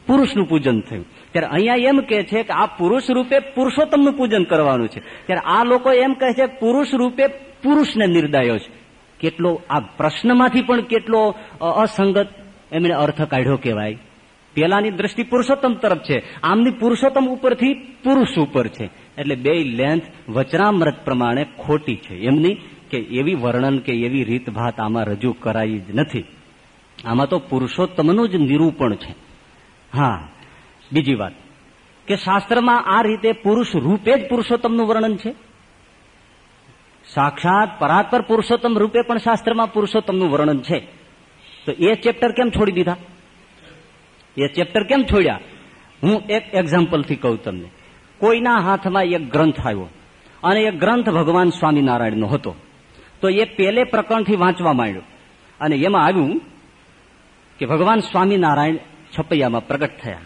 પુરુષનું પૂજન થયું. ત્યારે અહીંયા એમ કે છે કે આ પુરુષ રૂપે પુરુષોત્તમનું પૂજન કરવાનું છે. ત્યારે આ લોકો એમ કહે છે, પુરુષ રૂપે પુરુષને નિર્દાયો છે. કેટલો આ પ્રશ્નમાંથી પણ કેટલો અસંગત એમણે અર્થ કાઢ્યો કહેવાય. પેલાની દ્રષ્ટિ પુરુષોત્તમ તરફ છે. આમની પુરુષોત્તમ ઉપરથી પુરુષ ઉપર છે. એટલે બે લેન્થ વચરામૃત પ્રમાણે ખોટી છે. એમની કે એવી વર્ણન કે એવી રીતભાત આમાં રજૂ કરાઈ જ નથી. આમાં તો પુરુષોત્તમનું જ નિરૂપણ છે. હા, બીજી વાત. કે શાસ્ત્રમાં આ રીતે પુરુષ રૂપે જ પુરુષોત્તમનું વર્ણન છે? સાક્ષાત પરાત્પર પુરુષોત્તમ રૂપે પણ શાસ્ત્રમાં પુરુષોત્તમનું વર્ણન છે. તો એ ચેપ્ટર કેમ છોડી દીધા? એ ચેપ્ટર કેમ છોડ્યા? હું એક એક્ઝામ્પલથી કહું તમને. કોઈના હાથમાં એક ગ્રંથ આવ્યો અને એ ગ્રંથ ભગવાન સ્વામિનારાયણનો હતો. તો એ પેલે પ્રકરણથી વાંચવા માંડ્યો. અને એમાં આવ્યું કે ભગવાન સ્વામિનારાયણ છપૈયામાં પ્રગટ થયા.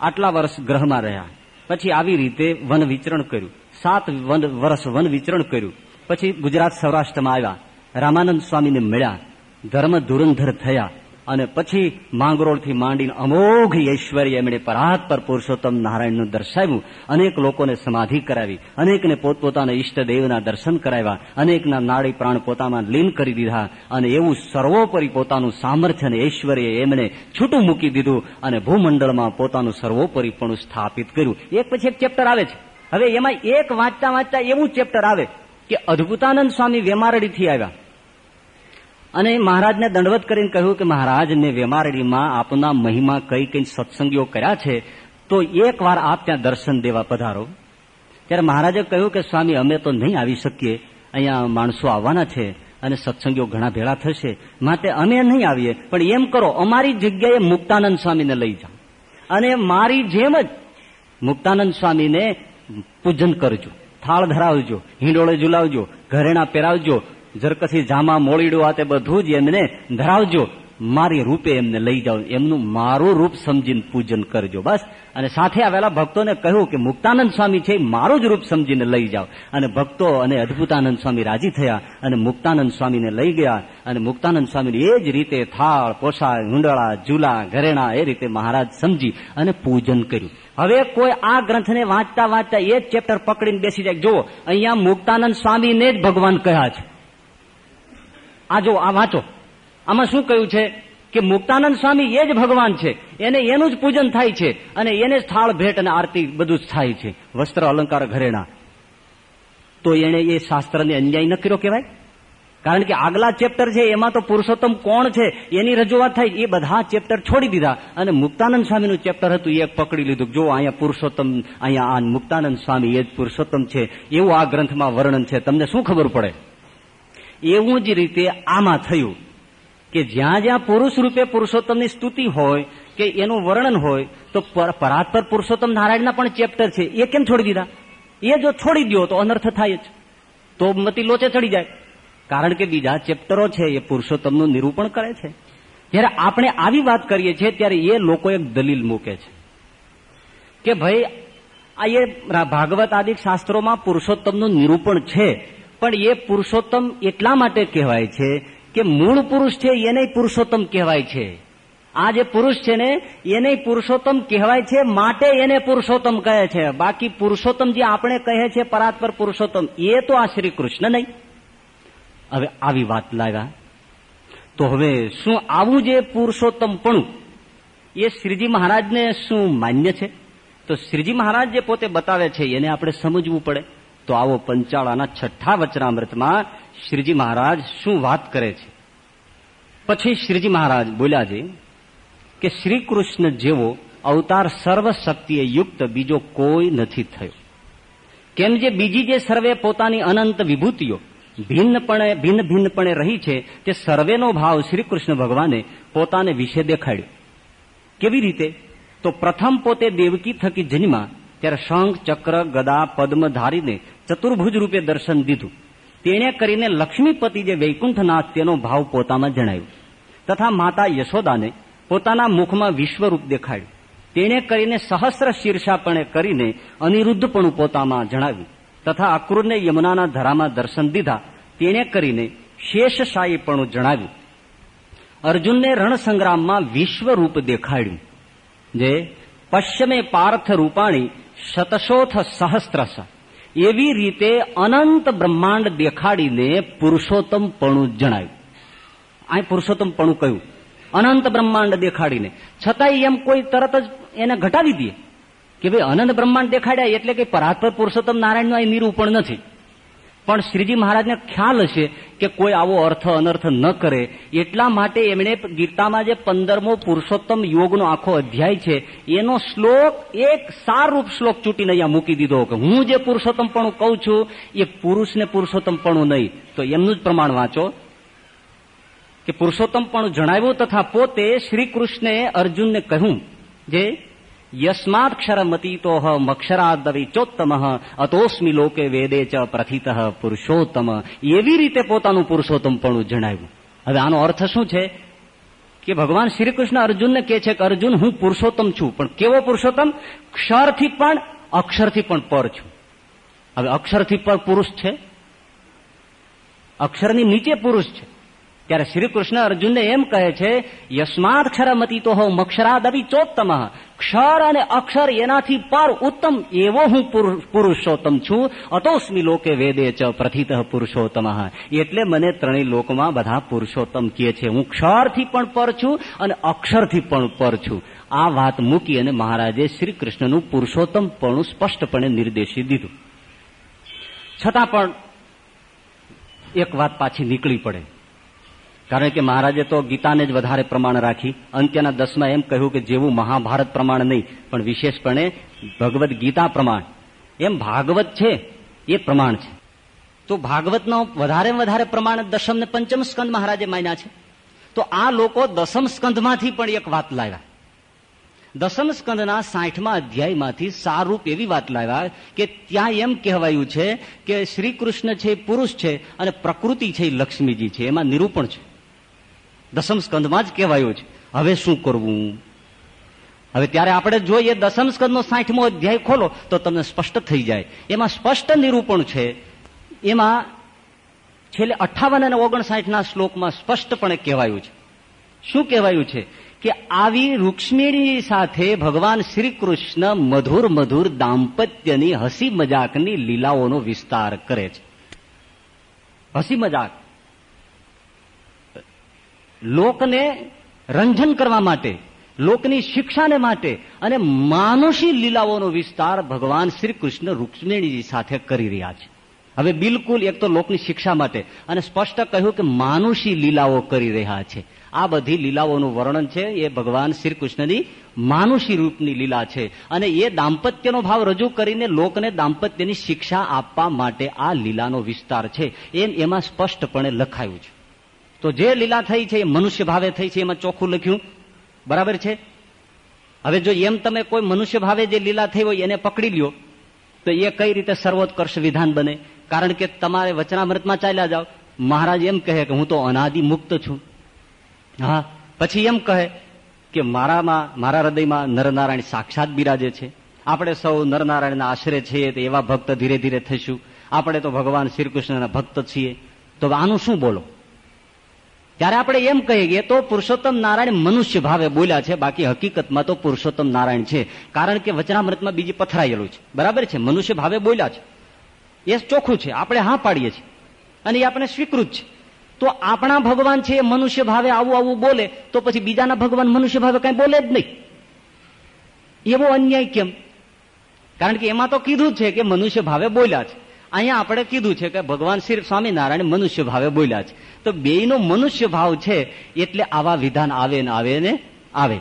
આટલા વર્ષ ગ્રહમાં રહ્યા. પછી આવી રીતે વન વિચરણ કર્યું. સાત વર્ષ વન વિચરણ કર્યું. પછી ગુજરાત સૌરાષ્ટ્રમાં આવ્યા. રામાનંદ સ્વામીને મળ્યા. ધર્મ ધુરંધર થયા અને પછી માંગરોળથી માંડીને અમોઘ ઐશ્વર્ય એમણે પરાત પર પુરુષોત્તમ નારાયણનું દર્શાવ્યું. અનેક લોકોને સમાધિ કરાવી, અનેકને પોતપોતાના ઈષ્ટદેવના દર્શન કરાવ્યા, અનેકના નાળી પ્રાણ પોતામાં લીન કરી દીધા અને એવું સર્વોપરી પોતાનું સામર્થ્ય અને ઐશ્વર્ય એમણે છૂટું મૂકી દીધું અને ભૂમંડળમાં પોતાનું સર્વોપરી પણ સ્થાપિત કર્યું. એક પછી એક ચેપ્ટર આવે છે. હવે એમાં એક વાંચતા વાંચતા એવું ચેપ્ટર આવે કે અદભુતાનંદ સ્વામી વેમારડીથી આવ્યા. અને મહારાજને દંડવત કરીને કહ્યું કે મહારાજને વેમારડીમાં આપના મહિમા કઈ કઈ સત્સંગીઓ કર્યા છે, તો એકવાર આપ ત્યાં દર્શન દેવા પધારો. ત્યારે મહારાજે કહ્યું કે સ્વામી, અમે તો નહીં આવી શકીએ. અહીંયા માણસો આવવાના છે અને સત્સંગીઓ ઘણા ભેળા થશે. માટે અમે નહીં આવીએ, પણ એમ કરો, અમારી જગ્યાએ મુક્તાનંદ સ્વામીને લઈ જાઓ. અને મારી જેમ જ મુક્તાનંદ સ્વામીને પૂજન કરજો. થાળ ધરાવજો, હિંડોળે ઝુલાવજો, ઘરેણા પહેરાવજો જરકસી જામા મોળીડું આ તે બધું જ એમને ધરાવજો. મારી રૂપે એમને લઈ જાઓ. એમનું મારું રૂપ સમજીને પૂજન કરજો. બસ. અને સાથે આવેલા ભક્તોને કહ્યું કે મુક્તાનંદ સ્વામી છે મારું જ રૂપ સમજીને લઈ જાઓ. અને ભક્તો અને અદભુતાનંદ સ્વામી રાજી થયા અને મુક્તાનંદ સ્વામીને લઈ ગયા અને મુક્તાનંદ સ્વામીને એ જ રીતે થાળ, પોશાક, હુંડળા, ઝૂલા, ઘરેણા એ રીતે મહારાજ સમજી અને પૂજન કર્યું. હવે કોઈ આ ગ્રંથને વાંચતા વાંચતા એ જ ચેપ્ટર પકડીને બેસી જાય. જુઓ, અહીંયા મુક્તાનંદ સ્વામીને જ ભગવાન કહ્યા છે. આ જો, આ વાંચો. આમાં શું કહ્યું છે કે મુક્તાનંદ સ્વામી એ જ ભગવાન છે. એને એનું જ પૂજન થાય છે અને એને જ થાળ ભેટ અને આરતી બધું જ થાય છે. વસ્ત્ર, અલંકાર, ઘરેણા. તો એને એ શાસ્ત્રને અન્યાય ન કર્યો કહેવાય? કારણ કે આગલા ચેપ્ટર છે, એમાં તો પુરુષોત્તમ કોણ છે, એની રજૂઆત થાય, એ બધા ચેપ્ટર છોડી દીધા. અને મુક્તાનંદ સ્વામીનું ચેપ્ટર હતું એ પકડી લીધું જો અહીંયા પુરુષોત્તમ, અહીંયા આ મુક્તાનંદ સ્વામી એ જ પુરુષોત્તમ છે. એવું આ ગ્રંથમાં વર્ણન છે. તમને શું ખબર પડે? એવું જ રીતે આમાં થયું કે જ્યાં જ્યાં પુરુષ રૂપે પુરુષોત્તમની સ્તુતિ હોય કે એનું વર્ણન હોય, તો પરાત્પર પુરુષોત્તમ નારાયણના પણ ચેપ્ટર છે. એ કેમ છોડી દીધા? એ જો છોડી દો તો અનર્થ થાય જ. તો મતી લોચે ચડી જાય. કારણ કે બીજા ચેપ્ટરો છે, એ પુરુષોત્તમનું નિરૂપણ કરે છે. જ્યારે આપણે આવી વાત કરીએ છીએ, ત્યારે એ લોકો એક દલીલ મૂકે છે. કે ભાઈ, આ એ ભાગવત આદિ શાસ્ત્રોમાં પુરુષોત્તમનું નિરૂપણ છે. પણ એ પુરુષોત્તમ એટલા માટે કહેવાય છે કે મૂળ પુરુષ છે, એને પુરુષોત્તમ કહેવાય છે. આ જે પુરુષ છે ને, એને પુરુષોત્તમ કહેવાય છે, માટે એને પુરુષોત્તમ કહે છે. બાકી પુરુષોત્તમ જે આપણે કહે છે, પરાત્પર પુરુષોત્તમ, એ તો આ શ્રી કૃષ્ણ નહીં. હવે આવી વાત લાવ્યા તો હવે શું આવું જે પુરુષોત્તમ પણ, એ શ્રીજી મહારાજને શું માન્ય છે? તો શ્રીજી મહારાજ જે પોતે બતાવે છે, એને આપણે સમજવું પડે. તો આવો પંચાળાના છઠ્ઠા વચનામૃતમાં શ્રીજી મહારાજ શું વાત કરે છે? પછી શ્રીજી મહારાજ બોલ્યા છે કે શ્રી જેવો અવતાર સર્વશક્તિએ યુક્ત બીજો કોઈ નથી થયો. કેમ જે બીજી જે સર્વે પોતાની અનંત વિભૂતિઓ ભિન્નપણે ભિન્ન ભિન્નપણે રહી છે, તે સર્વેનો ભાવ શ્રી કૃષ્ણ ભગવાને પોતાને વિશે દેખાડ્યો. કેવી રીતે? તો પ્રથમ પોતે દેવકી થકી જન્મા ત્યારે શંખ, ચક્ર, ગદા, પદ્મ ધારીને ચતુર્ભુજ રૂપે દર્શન દીધું. તેણે કરીને લક્ષ્મીપતિ જે વૈકુંઠનાથ તેનો ભાવ પોતામાં જણાવ્યો. તથા માતા યશોદાને પોતાના મુખમાં વિશ્વરૂપ દેખાડ્યું. તેણે કરીને સહસ્ર શીર્ષાપણે કરીને અનિરુદ્ધપણું પોતામાં જણાવ્યું. તથા અક્રૂરને યમુનાના ધરામાં દર્શન દીધા. તેણે કરીને શેષશાહીપણું જણાવ્યું. અર્જુનને રણસંગ્રામમાં વિશ્વરૂપ દેખાડ્યું. જે પશ્ચમે પાર્થ રૂપાણી શતશોથ સહસ્ત્રસ એવી રીતે અનંત બ્રહ્માંડ દેખાડીને પુરુષોત્તમપણું અહીં આ પુરુષોત્તમપણું કહ્યું અનંત બ્રહ્માંડ દેખાડીને છતાંય એમ કોઈ તરત જ એને ઘટાડી દે કે ભાઈ અનંત બ્રહ્માંડ દેખાડ્યા એટલે કે પરાત્પર પુરુષોત્તમ નારાયણનું અહીં નિરૂપણ નથી પણ શ્રીજી મહારાજને ખ્યાલ હશે કે કોઈ આવો અર્થ અનર્થ ન કરે. એટલા માટે એમણે ગીતામાં જે પંદરમો પુરુષોત્તમ યોગનો આખો અધ્યાય છે, એનો શ્લોક, એક સારરૂપ શ્લોક ચૂંટીને અહીંયા મૂકી દીધો કે હું જે પુરુષોત્તમપણું કહું છું, એ પુરુષને પુરુષોત્તમપણું નહીં. તો એમનું જ પ્રમાણ વાંચો. કે પુરુષોત્તમપણું જણાવ્યું તથા પોતે શ્રી કૃષ્ણે અર્જુનને કહ્યું. જે? યસ્માક્ષરમતીતો મક્ષરાદવી ચોત્તમ અતોસ્મી લોકે વેદે ચ પ્રથિત પુરુષોત્તમ એવી રીતે પોતાનું પુરુષોત્તમ પણ જણાવ્યું હવે આનો અર્થ શું છે? કે ભગવાન શ્રી કૃષ્ણ અર્જુનને કહે છે કે, અર્જુન, હું પુરુષોત્તમ છું, પણ કેવો પુરુષોત્તમ? ક્ષરથી પણ, અક્ષરથી પણ પર છું. હવે અક્ષરથી પર પુરુષ છે? અક્ષરની નીચે પુરુષ છે? ત્યારે શ્રી કૃષ્ણ અર્જુનને એમ કહે છે યસ્માક્ષર તો હો મક્ષરાદવી ચોત્તમ. ક્ષર અને અક્ષર એનાથી પર ઉત્તમ એવો હું પુરુષોત્તમ છું. અતોસ્મી લોકે વેદે ચ પ્રથિત પુરુષોત્તમ. એટલે મને ત્રણેય લોકમાં બધા પુરુષોત્તમ કહે છે. હું ક્ષરથી પણ પર છું અને અક્ષરથી પણ પર છું. આ વાત મૂકી અને મહારાજે શ્રી કૃષ્ણનું પુરુષોત્તમ પણ સ્પષ્ટપણે નિર્દેશી દીધું. છતાં પણ એક વાત પાછી નીકળી પડે. કારણ કે મહારાજે તો ગીતાને જ વધારે પ્રમાણ રાખી, અંત્યના દસમાં એમ કહ્યું કે જેવું મહાભારત પ્રમાણ નહીં, પણ વિશેષપણે ભગવદ્ ગીતા પ્રમાણ. એમ ભાગવત છે, એ પ્રમાણ છે. તો ભાગવતનો વધારે વધારે પ્રમાણ દશમ ને પંચમ સ્કંદ મહારાજે માન્યા છે. તો આ લોકો દસમ સ્કંદમાંથી પણ એક વાત લાવ્યા. દસમ સ્કંદના સાઠમા અધ્યાયમાંથી સારરૂપ એવી વાત લાવ્યા કે ત્યાં એમ કહેવાયું છે કે શ્રી કૃષ્ણ છે, પુરુષ છે અને પ્રકૃતિ છે, લક્ષ્મીજી છે, એમાં નિરૂપણ છે. દસમ સ્કંદમાં જ કહેવાયું છે. હવે શું કરવું? હવે ત્યારે આપણે જોઈએ દસમ સ્કંદનો સાઠમો અધ્યાય ખોલો તો તમને સ્પષ્ટ થઈ જાય. એમાં સ્પષ્ટ નિરૂપણ છે. એમાં છેલ્લે અઠાવન અને ઓગણસાઠના શ્લોકમાં સ્પષ્ટપણે કહેવાયું છે. શું કહેવાયું છે? કે આવી રૂક્ષ્મીણી સાથે ભગવાન શ્રી કૃષ્ણ મધુર મધુર દાંપત્યની હસી મજાકની લીલાઓનો વિસ્તાર કરે છે. હસી મજાક. લોકને રંજન કરવા માટે, લોકની શિક્ષાને માટે અને માનુષી લીલાઓનો વિસ્તાર ભગવાન શ્રી કૃષ્ણ રૂક્ષ્મણીજી સાથે કરી રહ્યા છે. હવે બિલકુલ એક તો લોકની શિક્ષા માટે અને સ્પષ્ટ કહ્યું કે માનુષી લીલાઓ કરી રહ્યા છે. આ બધી લીલાઓનું વર્ણન છે, એ ભગવાન શ્રી કૃષ્ણની માનુષી રૂપની લીલા છે અને એ દાંપત્યનો ભાવ રજૂ કરીને લોકને દાંપત્યની શિક્ષા આપવા માટે આ લીલાનો વિસ્તાર છે. એમ એમાં સ્પષ્ટપણે લખાયું છે. તો જે લીલા થઈ છે એ મનુષ્ય ભાવે થઈ છે, એમાં ચોખ્ખું લખ્યું. બરાબર છે? હવે જો એમ તમે કોઈ મનુષ્ય ભાવે જે લીલા થઈ હોય એને પકડી લ્યો, તો એ કઈ રીતે સર્વોત્કર્ષ વિધાન બને? કારણ કે તમારે વચનામૃતમાં ચાલ્યા જાઓ. મહારાજ એમ કહે કે હું તો અનાદિ મુક્ત છું. હા, પછી એમ કહે કે મારામાં, મારા હૃદયમાં નરનારાયણ સાક્ષાત બિરાજે છે. આપણે સૌ નરનારાયણના આશ્રય છીએ તો એવા ભક્ત ધીરે ધીરે થઈશું આપણે તો ભગવાન શ્રી કૃષ્ણના ભક્ત છીએ. તો આનું શું બોલો? ત્યારે આપણે એમ કહીએ, તો પુરુષોત્તમ નારાયણ મનુષ્ય ભાવે બોલ્યા છે. બાકી હકીકતમાં તો પુરુષોત્તમ નારાયણ છે. કારણ કે વચનામૃતમાં બીજી પથરાયેલું છે. બરાબર છે? મનુષ્ય ભાવે બોલ્યા છે. એ ચોખ્ખું છે. આપણે હા પાડીએ છીએ. અને એ આપણે સ્વીકૃત છે. તો આપણા ભગવાન છે એ મનુષ્ય ભાવે આવું આવું બોલે, તો પછી બીજાના ભગવાન મનુષ્ય ભાવે કઈ બોલે જ નહીં. એવો અન્યાય કેમ? કારણ કે એમાં તો કીધું છે કે મનુષ્ય ભાવે બોલ્યા છે. અહીંયા આપણે કીધું છે કે ભગવાન શ્રી સ્વામિનારાયણ મનુષ્ય ભાવે બોલ્યા છે. તો બેયનો મનુષ્ય ભાવ છે એટલે આવા વિધાન આવે ને આવે ને આવે.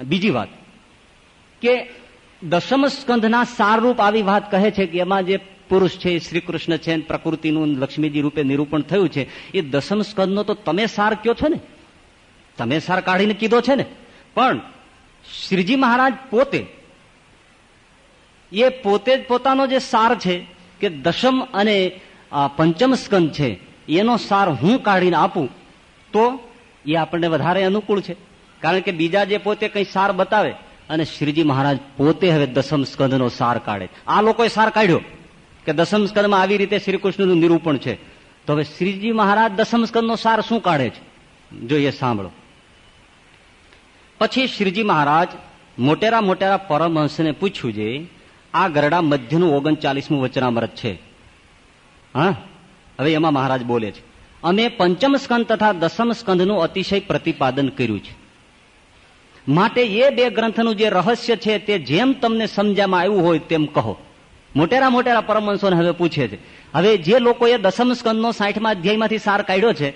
બીજી વાત કે દશમ સ્કંધના સારરૂપ આવી વાત કહે છે કે એમાં જે પુરુષ છે શ્રી કૃષ્ણ છે, પ્રકૃતિનું લક્ષ્મીજી રૂપે નિરૂપણ થયું છે, એ દશમ સ્કંદનો તો તમે સાર કયો છો ને? તમે સાર કાઢીને કીધો છે ને? પણ શ્રીજી મહારાજ પોતે એ પોતે જ પોતાનો જે સાર છે કે દશમ અને પંચમ સ્કંદ છે, એનો સાર હું કાઢીને આપું, તો એ આપણને વધારે અનુકૂળ છે. કારણ કે બીજા જે પોતે કંઈ સાર બતાવે, અને શ્રીજી મહારાજ પોતે હવે દસમ સ્કંદનો સાર કાઢે. આ લોકોએ સાર કાઢ્યો કે દસમ સ્કંદમાં આવી રીતે શ્રી કૃષ્ણનું નિરૂપણ છે. તો હવે શ્રીજી મહારાજ દસમ સ્કંદનો સાર શું કાઢે છે? જોઈએ સાંભળો. પછી શ્રીજી મહારાજ મોટેરા મોટેરા પરમહંસને પૂછ્યું છે આ ગરડા મધ્યનું ઓગણચાલીસમું વચનામૃત છે. હા? હવે એમાં મહારાજ બોલે છે. અમે પંચમ સ્કંદ તથા દસમ સ્કંદનું અતિશય પ્રતિપાદન કર્યું છે. માટે એ બે ગ્રંથનું જે રહસ્ય છે તે જેમ તમને સમજામાં આવ્યું હોય તેમ કહો. મોટેરા મોટેરા પરમંશોને હવે પૂછે છે. હવે જે લોકોએ દસમ સ્કંદનો સાઠમાં અધ્યાયમાંથી સાર કાઢ્યો છે,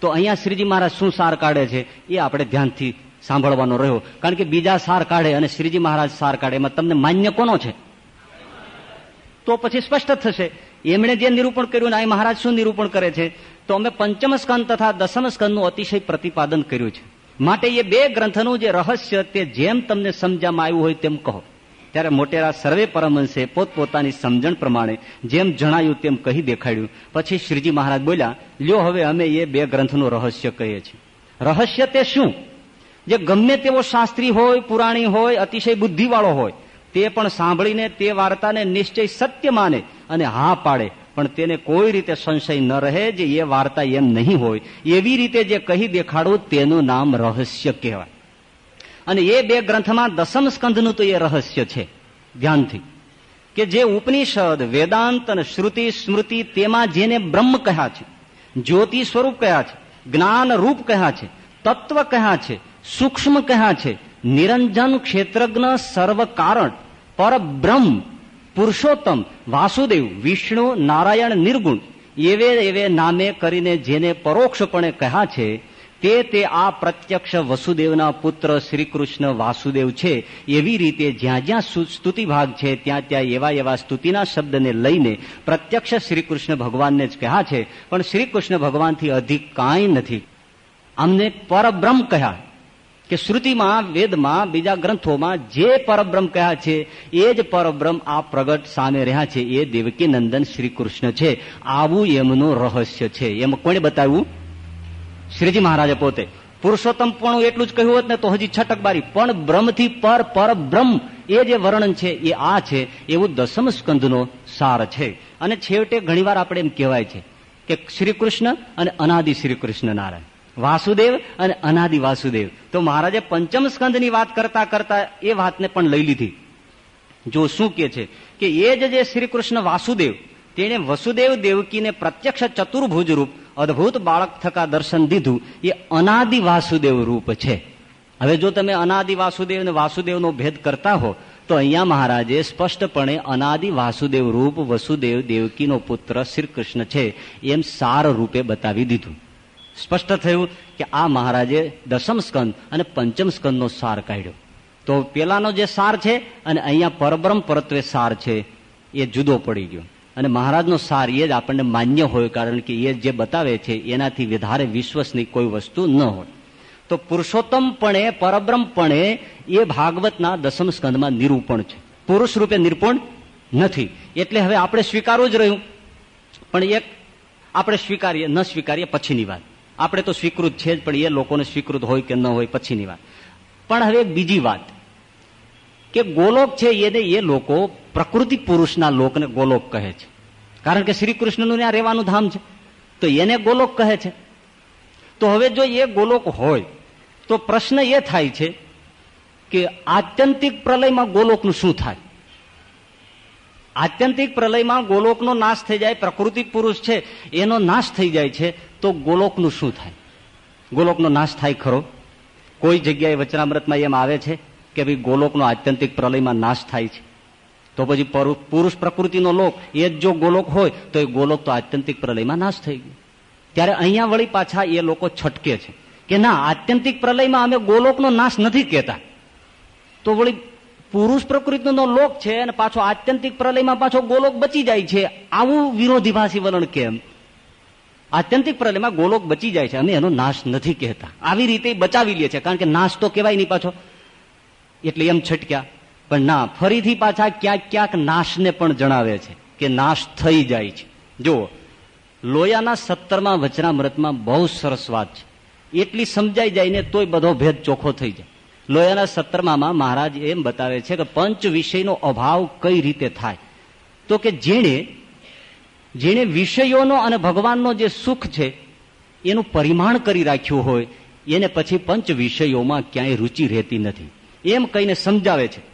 તો અહીંયા શ્રીજી મહારાજ શું સાર કાઢે છે? એ આપણે ધ્યાનથી સાંભળવાનો રહ્યો. કારણ કે બીજા સાર કાઢે અને શ્રીજી મહારાજ સાર કાઢે. એમાં તમને માન્ય કોનો છે? તો પછી સ્પષ્ટ થશે. એમણે જે નિરૂપણ કર્યું ને આ મહારાજ શું નિરૂપણ કરે છે? તો અમે પંચમ સ્કંદ તથા દસમ સ્કંદનું અતિશય પ્રતિપાદન કર્યું છે. માટે એ બે ગ્રંથનું જે રહસ્ય તે જેમ તમને સમજવામાં આવ્યું હોય તેમ કહો. ત્યારે મોટેરા સર્વે પરમહંસે પોતપોતાની સમજણ પ્રમાણે જેમ જણાયું તેમ કહી દેખાડ્યું. પછી શ્રીજી મહારાજ બોલ્યા, લ્યો હવે અમે એ બે ગ્રંથનું રહસ્ય કહીએ છીએ. રહસ્ય તે શું? જે ગમે તેવો શાસ્ત્રી હોય, પુરાણી હોય, અતિશય બુદ્ધિવાળો હોય તે પણ સાંભળીને, તે વાર્તાને નિશ્ચય સત્ય માને અને હા પાડે. પણ તેને કોઈ રીતે સંશય ન રહે જે એ વાર્તા એમ નહીં હોય. એવી રીતે જે કહી દેખાડવું તેનું નામ રહસ્ય કહેવાય. અને એ બે ગ્રંથમાં દસમ સ્કંધનું તો એ રહસ્ય છે. ધ્યાનથી. કે જે ઉપનિષદ, વેદાંત અને શ્રુતિ, સ્મૃતિ તેમાં જેને બ્રહ્મ કહ્યા છે, જ્યોતિ સ્વરૂપ કહ્યા છે, જ્ઞાન રૂપ કહ્યા છે, તત્વ કહ્યા છે, સૂક્ષ્મ કહ્યા છે નિરંજન ક્ષેત્રજ્ઞ સર્વ કારણ પરબ્રહ્મ, પુરુષોત્તમ, વાસુદેવ, વિષ્ણુ, નારાયણ નિર્ગુણ, એવે એવે નામે કરીને જેને પરોક્ષપણે કહ્યા છે, તે તે આ પ્રત્યક્ષ વસુદેવના પુત્ર શ્રી કૃષ્ણ વાસુદેવ છે. એવી રીતે જ્યાં જ્યાં સ્તુતિ ભાગ છે, ત્યાં ત્યાં એવા એવા સ્તુતિના શબ્દને લઈને પ્રત્યક્ષ શ્રી કૃષ્ણ ભગવાનને જ કહ્યા છે. પણ શ્રી કૃષ્ણ ભગવાનથી અધિક કાંઈ નથી. અમને પરબ્રહ્મ કહ્યા. કે શ્રુતિમાં, વેદમાં, બીજા ગ્રંથોમાં જે પરબ્રહ્મ કહ્યા છે, એ જ પરબ્રહ્મ આ પ્રગટ સામે રહ્યા છે. એ દેવકી નંદન શ્રી કૃષ્ણ છે. આવું એમનું રહસ્ય છે. એમ કોણે બતાવ્યું? શ્રીજી મહારાજે પોતે. પુરુષોત્તમ પણ એટલું જ કહ્યું હોત ને તો હજી છટકબારી પણ બ્રહ્મથી પર પર બ્રહ્મ એ જે વર્ણન છે, એ આ છે. એવું દસમ સ્કંદનો સાર છે. અને છેવટે ઘણીવાર આપણે એમ કહેવાય છે કે શ્રીકૃષ્ણ અને અનાદિ શ્રીકૃષ્ણ નારાયણ. વાસુદેવ અને અનાદિ વાસુદેવ. તો મહારાજે પંચમ સ્કંદની વાત કરતા કરતા એ વાતને પણ લઈ લીધી. જો શું કે છે કે એ જ જે શ્રી કૃષ્ણ વાસુદેવ, તેણે વસુદેવ દેવકીને પ્રત્યક્ષ ચતુર્ભુજ રૂપ, અદભુત બાળક થકા દર્શન દીધું, એ અનાદિ વાસુદેવ રૂપ છે. હવે જો તમે અનાદિ વાસુદેવ અને વાસુદેવનો ભેદ કરતા હો, તો અહીંયા મહારાજે સ્પષ્ટપણે અનાદિ વાસુદેવ રૂપ વસુદેવ દેવકીનો પુત્ર શ્રી કૃષ્ણ છે, એમ સાર રૂપે બતાવી દીધું. સ્પષ્ટ થયું કે આ મહારાજે દસમ સ્કંદ અને પંચમ સ્કંદનો સાર કાઢ્યો. તો પેલાનો જે સાર છે અને અહીંયા પરબ્રહ્મ પરત્વે સાર છે, એ જુદો પડી ગયો. અને મહારાજનો સાર એ જ આપણને માન્ય હોય, કારણ કે એ જે બતાવે છે, એનાથી વધારે વિશ્વસની કોઈ વસ્તુ ન હોય. તો પુરુષોત્તમપણે પરબ્રહ્મપણે એ ભાગવતના દસમ સ્કંદમાં નિરૂપણ છે. પુરુષ રૂપે નિરૂપણ નથી. એટલે હવે આપણે સ્વીકારવું જ રહ્યું. પણ એક આપણે સ્વીકારીએ, ન સ્વીકારીએ, પછીની વાત. આપણે તો સ્વીકૃત છે જ, પણ એ લોકોને સ્વીકૃત હોય કે ન હોય પછીની વાત. પણ હવે બીજી વાત. કે ગોલોક છે એને એ લોકો પ્રકૃતિ પુરુષના લોકને ગોલોક કહે છે. કારણ કે શ્રી કૃષ્ણનું ત્યાં રહેવાનું ધામ છે. તો એને ગોલોક કહે છે. તો હવે જો એ ગોલોક હોય, તો પ્રશ્ન એ થાય છે કે આત્યંતિક પ્રલયમાં ગોલોકનું શું થાય? આત્યંતિક પ્રલયમાં ગોલોકનો નાશ થઈ જાય, પ્રકૃતિ પુરુષ છે, એનો નાશ થઈ જાય છે તો ગોલોકનું શું થાય? ગોલોકનો નાશ થાય ખરો? કોઈ જગ્યાએ વચનામૃતમાં એમ આવે છે કે ભાઈ ગોલોકનો આત્યંતિક પ્રલયમાં નાશ થાય છે. તો પછી પુરુષ પ્રકૃતિનો લોક, એ જ જો ગોલોક હોય, તો એ ગોલોક તો આત્યંતિક પ્રલયમાં નાશ થઈ ગયો. ત્યારે અહીંયા વળી પાછા એ લોકો છટકે છે કે ના, આત્યંતિક પ્રલયમાં અમે ગોલોકનો નાશ નથી કહેતા. તો વળી પુરુષ પ્રકૃતિનો લોક છે અને પાછો આત્યંતિક પ્રલયમાં પાછો ગોલોક બચી જાય છે. આવું વિરોધીભાષી વલણ કેમ? આત્યંતિક પ્રલયમાં ગોલોક બચી જાય છે અમે એનો નાશ નથી કહેતા. આવી રીતે બચાવી લે છે, કારણ કે નાશ તો કહેવાય નહીં પાછો. એટલે એમ છટક્યા. પણ ના, ફરીથી પાછા ક્યાંક ક્યાંક નાશને પણ જણાવે છે કે નાશ થઈ જાય છે. જુઓ, લોયાના સત્તરમાં વચનામૃતમાં બહુ સરસ વાત છે. એટલી સમજાઈ જાય ને તોય બધો ભેદ ચોખ્ખો થઈ જાય. લોયાના સત્તરમાં મહારાજ એમ બતાવે છે કે પંચ વિષયનો અભાવ કઈ રીતે થાય? તો કે જેણે જેણે વિષયોનો અને ભગવાનનો જે સુખ છે, એનું પરિમાણ કરી રાખ્યું હોય, એને પછી પંચ વિષયોમાં ક્યાંય રુચિ રહેતી નથી. એમ કહીને સમજાવે છે.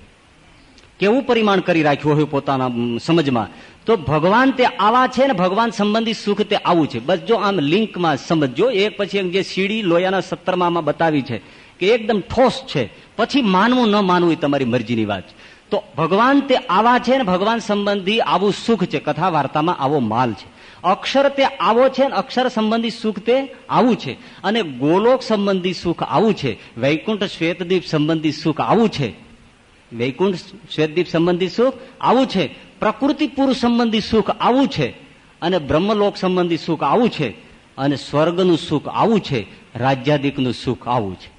કેવું પરિમાણ કરી રાખ્યું હોય પોતાના સમજમાં? તો ભગવાન તે આવા છે ને ભગવાન સંબંધી સુખ તે આવું છે. બસ જો આમ લિંકમાં સમજો એક પછી જે સીડી લોયાના સત્તરમાં બતાવી છે કે એકદમ ઠોસ છે. પછી માનવું ન માનવું એ તમારી મરજીની વાત તો ભગવાન તે આવા છે ને ભગવાન સંબંધી આવું સુખ છે. કથા વાર્તામાં આવો માલ છે. અક્ષર તે આવો છે ને અક્ષર સંબંધી સુખ તે આવું છે. અને ગોલોક સંબંધી સુખ આવું છે. વૈકુંઠ શ્વેતદીપ સંબંધી સુખ આવું છે. વૈકુંઠ શ્વેતદીપ સંબંધી સુખ આવું છે. પ્રકૃતિ પુરુષ સંબંધી સુખ આવું છે. અને બ્રહ્મલોક સંબંધી સુખ આવું છે. અને સ્વર્ગનું સુખ આવું છે. રાજ્યાદિકનું સુખ આવું છે.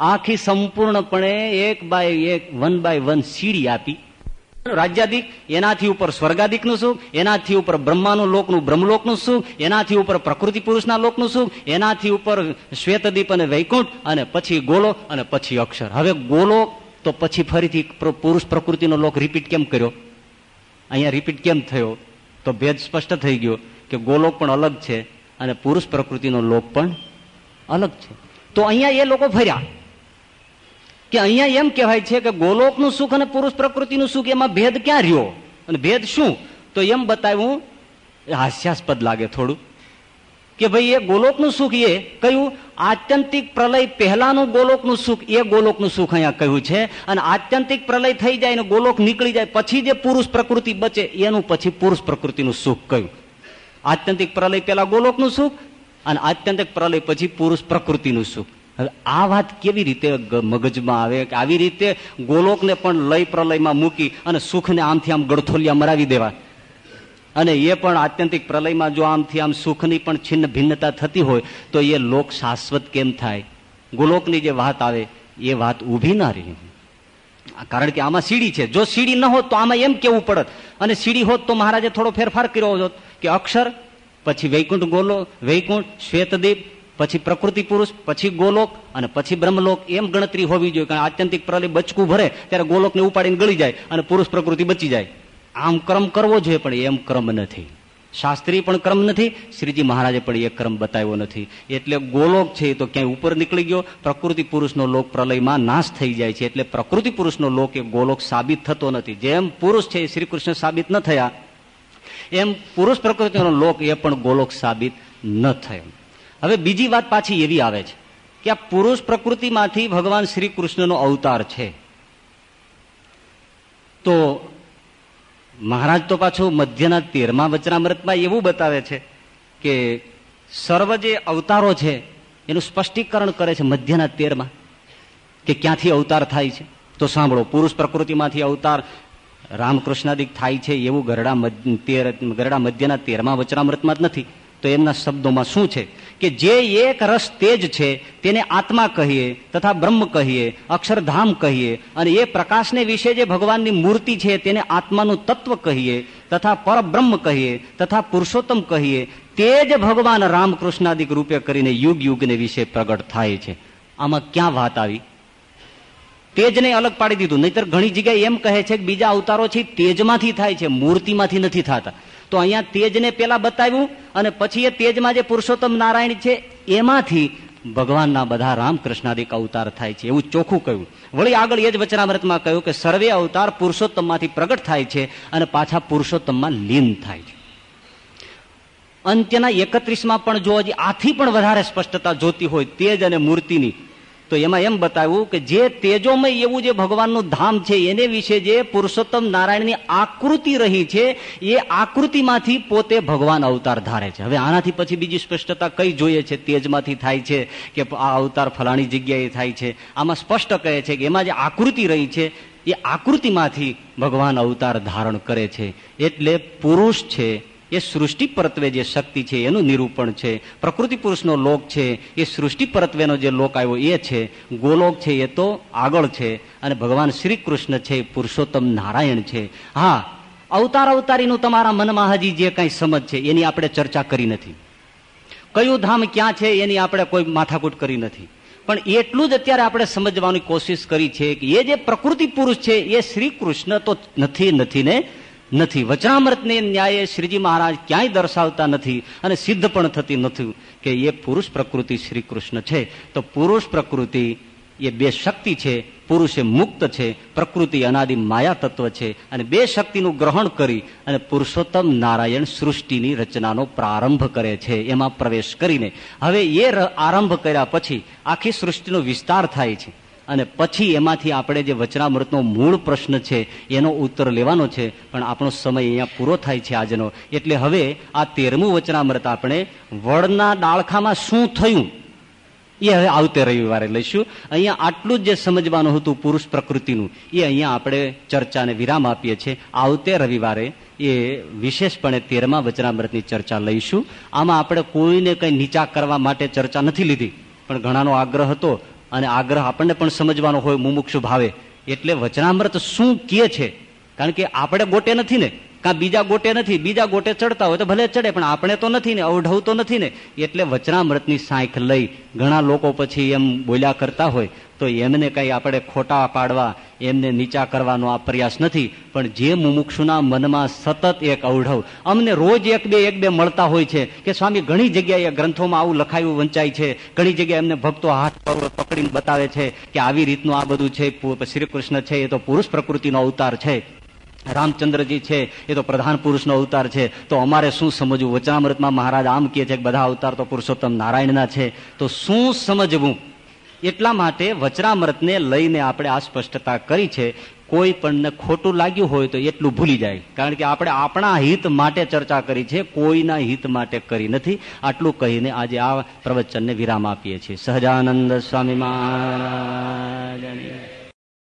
આખી સંપૂર્ણપણે એક બાય એક, વન બાય વન સીડી આપી. રાજ્યાદિક એનાથી ઉપર સ્વર્ગાદિકનું સુખ, એનાથી ઉપર બ્રહ્માનું લોકનું, બ્રહ્મલોકનું સુખ, એનાથી ઉપર પ્રકૃતિ પુરુષના લોકનું સુખ, એનાથી ઉપર શ્વેતદીપ અને વૈકુંઠ, અને પછી ગોલો, અને પછી અક્ષર. હવે ગોલો તો પછી ફરીથી પુરુષ પ્રકૃતિનો લોક રિપીટ કેમ કર્યો? અહીંયા રિપીટ કેમ થયો? તો ભેદ સ્પષ્ટ થઈ ગયો કે ગોલોક પણ અલગ છે અને પુરુષ પ્રકૃતિનો લોક પણ અલગ છે. તો અહીંયા એ લોકો ફર્યા. કે અહીંયા એમ કહેવાય છે કે ગોલોકનું સુખ અને પુરુષ પ્રકૃતિનું સુખ એમાં ભેદ ક્યાં રહ્યો? અને ભેદ શું? તો એમ બતાવ્યું હાસ્યાસ્પદ લાગે થોડું, કે ભાઈ એ ગોલોકનું સુખ એ કયું? આત્યંતિક પ્રલય પહેલાનું ગોલોકનું સુખ એ ગોલોકનું સુખ અહીંયા કહ્યું છે. અને આત્યંતિક પ્રલય થઈ જાય અને ગોલોક નીકળી જાય, પછી જે પુરુષ પ્રકૃતિ બચે, એનું પછી પુરુષ પ્રકૃતિનું સુખ કહ્યું આત્યંતિક પ્રલય પહેલા ગોલોકનું સુખ અને આત્યંતિક પ્રલય પછી પુરુષ પ્રકૃતિનું સુખ. હવે આ વાત કેવી રીતે મગજમાં આવે કે આવી રીતે ગોલોકને પણ લય પ્રલયમાં મૂકી અને સુખને આમથી આમ ગળથોલિયા મરાવી દેવા? અને એ પણ આત્યંતિક પ્રલયમાં જો આમથી આમ સુખની પણ છિન્ન ભિન્નતા થતી હોય, તો એ લોક શાશ્વત કેમ થાય? ગોલોકની જે વાત આવે, એ વાત ઊભી ના રહી. કારણ કે આમાં સીડી છે. જો સીડી ન હોત તો આમાં એમ કેવું પડત? અને સીડી હોત તો મહારાજે થોડો ફેરફાર કર્યો હોત કે અક્ષર, પછી વૈકુંઠ ગોલો, વૈકુંઠ, શ્વેતદીપ પછી પ્રકૃતિ પુરુષ, પછી ગોલોક અને પછી બ્રહ્મલોક, એમ ગણતરી હોવી જોઈએ, કારણ આત્યંતિક પ્રલય બચકું ભરે, ત્યારે ગોલોકને ઉપાડીને ગળી જાય અને પુરુષ પ્રકૃતિ બચી જાય. આમ ક્રમ કરવો જોઈએ, પણ એમ ક્રમ નથી. શાસ્ત્રી પણ ક્રમ નથી, શ્રીજી મહારાજે પણ એ ક્રમ બતાવ્યો નથી. એટલે ગોલોક છે તો ક્યાંય ઉપર નીકળી ગયો, પ્રકૃતિ પુરુષનો લોક પ્રલયમાં નાશ થઈ જાય છે. એટલે પ્રકૃતિ પુરુષનો લોક એ ગોલોક સાબિત થતો નથી. જેમ પુરુષ છે એ શ્રી કૃષ્ણ સાબિત ન થયા, એમ પુરુષ પ્રકૃતિનો લોક એ પણ ગોલોક સાબિત ન થયો. હવે બીજી વાત પાછી એવી આવે છે કે આ પુરુષ પ્રકૃતિમાંથી ભગવાન શ્રી કૃષ્ણનો અવતાર છે. તો મહારાજ તો પાછું મધ્યના તેરમા વચનામૃતમાં એવું બતાવે છે કે સર્વ જે અવતારો છે, એનું સ્પષ્ટીકરણ કરે છે મધ્યના તેરમાં કે ક્યાંથી અવતાર થાય છે. તો સાંભળો, પુરુષ પ્રકૃતિમાંથી અવતાર રામકૃષ્ણાદિક થાય છે એવું ગરડા તેર, ગરડા મધ્યના તેરમા વચનામૃતમાં જ નથી. તો એમના શબ્દોમાં શું છે? કે જે એક રસ તેજ છે, તેને આત્મા કહીએ, તથા બ્રહ્મ કહીએ, અક્ષરધામ કહીએ, અને એ પ્રકાશને વિશે જે ભગવાનની મૂર્તિ છે, તેને આત્માનું તત્વ કહીએ, તથા પરબ્રહ્મ કહીએ, તથા પુરુષોત્તમ કહીએ, તે જ ભગવાન રામકૃષ્ણાદિક રૂપે કરીને યુગ યુગને વિશે પ્રગટ થાય છે. આમાં ક્યાં વાત આવી? તેજને અલગ પાડી દીધું. નહીતર ઘણી જગ્યાએ એમ કહે છે કે બીજા અવતારો છે તેજમાંથી થાય છે, મૂર્તિમાંથી નથી થતા. તો અહીંયા તેજને પેલા બતાવ્યું અને પછી એ તેજમાં જે પુરુષોત્તમ નારાયણ છે એમાંથી ભગવાનના બધા રામકૃષ્ણાદિક અવતાર થાય છે એવું ચોખ્ખું કહ્યું. વળી આગળ એ જ વચનામૃતમાં કહ્યું કે સર્વે અવતાર પુરુષોત્તમમાંથી પ્રગટ થાય છે અને પાછા પુરુષોત્તમમાં લીન થાય છે. અંત્યના એકત્રીસમાં પણ જો હજી આથી પણ વધારે સ્પષ્ટતા જોતી હોય, તેજ અને મૂર્તિની તો એમાં એમ બતાવ્યું કે જે તેજોમય એવું જે ભગવાનનું ધામ છે, એને વિશે જે પુરુષોત્તમ નારાયણની આકૃતિ રહી છે, એ આકૃતિમાંથી પોતે ભગવાન અવતાર ધારે છે. હવે આનાથી પછી બીજી સ્પષ્ટતા કઈ જોઈએ છે? તેજમાંથી થાય છે કે આ અવતાર ફલાણી જગ્યાએ થાય છે? આમાં સ્પષ્ટ કહે છે કે એમાં જે આકૃતિ રહી છે, એ આકૃતિમાંથી ભગવાન અવતાર ધારણ કરે છે. એટલે પુરુષ છે એ સૃષ્ટિ પરત્વે જે શક્તિ છે, એનું નિરૂપણ છે. પ્રકૃતિ પુરુષનો લોક છે, એ સૃષ્ટિ પરત્વેનો જે લોક આવ્યો એ છે. ગોલોક છે, એ તો આગળ છે. અને ભગવાન શ્રી કૃષ્ણ છે પુરુષોત્તમ નારાયણ છે. હા અવતાર અવતારીનું તમારા મનમાં હજી જે કઈ સમજ છે, એની આપણે ચર્ચા કરી નથી. કયું ધામ ક્યાં છે, એની આપણે કોઈ માથાકૂટ કરી નથી. પણ એટલું જ અત્યારે આપણે સમજવાની કોશિશ કરી છે કે એ જે પ્રકૃતિ પુરુષ છે, એ શ્રી કૃષ્ણ તો નથી નથી ને નથી. વચનામૃતને ન્યાયે શ્રીજી મહારાજ ક્યાંય દર્શાવતા નથી અને સિદ્ધ પણ થતી નથી કે એ પુરુષ પ્રકૃતિ શ્રી કૃષ્ણ છે. તો પુરુષ પ્રકૃતિ એ બે શક્તિ છે. પુરુષ એ મુક્ત છે. પ્રકૃતિ અનાદિ માયા તત્વ છે. અને બે શક્તિનું ગ્રહણ કરી અને પુરુષોત્તમ નારાયણ સૃષ્ટિની રચનાનો પ્રારંભ કરે છે. એમાં પ્રવેશ કરીને. હવે એ આરંભ કર્યા પછી આખી સૃષ્ટિનો વિસ્તાર થાય છે. અને પછી એમાંથી આપણે જે વચનામૃતનો મૂળ પ્રશ્ન છે, એનો ઉત્તર લેવાનો છે, પણ આપણો સમય અહીંયા પૂરો થાય છે આજનો. એટલે હવે આ તેરમું વચનામૃત આપણે વડના ડાળખામાં શું થયું? એ હવે આવતે રવિવારે લઈશું. અહીંયા આટલું જ જે સમજવાનું હતું પુરુષ પ્રકૃતિનું, એ અહીંયા આપણે ચર્ચાને વિરામ આપીએ છીએ. આવતે રવિવારે એ વિશેષપણે તેરમા વચનામૃતની ચર્ચા લઈશું. આમાં આપણે કોઈને કંઈ નીચા કરવા માટે ચર્ચા નથી લીધી, પણ ઘણાનો આગ્રહ હતો અને આગ્રહ આપણને પણ સમજવાનો હોય, મુમુક્ષુ ભાવે. એટલે વચનામૃત શું કહે છે? કારણ કે આપણે ગોટે નથી ને. કાં બીજા ગોટે નથી, બીજા ગોટે ચડતા હોય તો ભલે ચડે, પણ આપણે તો નથી ને, અવઢવ તો નથી ને. એટલે વચનામૃતની સાંખ લઈ ઘણા લોકો પછી એમ બોલ્યા કરતા હોય, તો એમને કઈ આપણે ખોટા પાડવા, એમને નીચા કરવાનો આ પ્રયાસ નથી. પણ જે મુમુક્ષુના મનમાં સતત એક અવઢવ, અમને રોજ એક બે એક બે મળતા હોય છે કે સ્વામી ઘણી જગ્યાએ ગ્રંથોમાં આવું લખાયું વંચાય છે, ઘણી જગ્યાએ એમને ભક્તો હાથ પકડીને બતાવે છે કે આવી રીતનું આ બધું છે શ્રી કૃષ્ણ છે, એ તો પુરુષ પ્રકૃતિનો અવતાર છે. રામચંદ્રજી છે, એ તો પ્રધાન પુરુષનો અવતાર છે. તો અમારે શું સમજવું? વચનામૃતમાં મહારાજ આમ કહે છે કે બધા અવતાર તો પુરુષોત્તમ નારાયણના છે. તો શું સમજવું? એટલા માટે વચનામૃતને લઈને આપણે આ સ્પષ્ટતા કરી છે. કોઈ પણ ખોટું લાગ્યું હોય તો એટલું ભૂલી જાય. કારણ કે આપણે આપણા હિત માટે ચર્ચા કરી છે, કોઈના હિત માટે કરી નથી. આટલું કહીને આજે આ પ્રવચનને વિરામ આપીએ છીએ. સહજાનંદ સ્વામી મહારાજ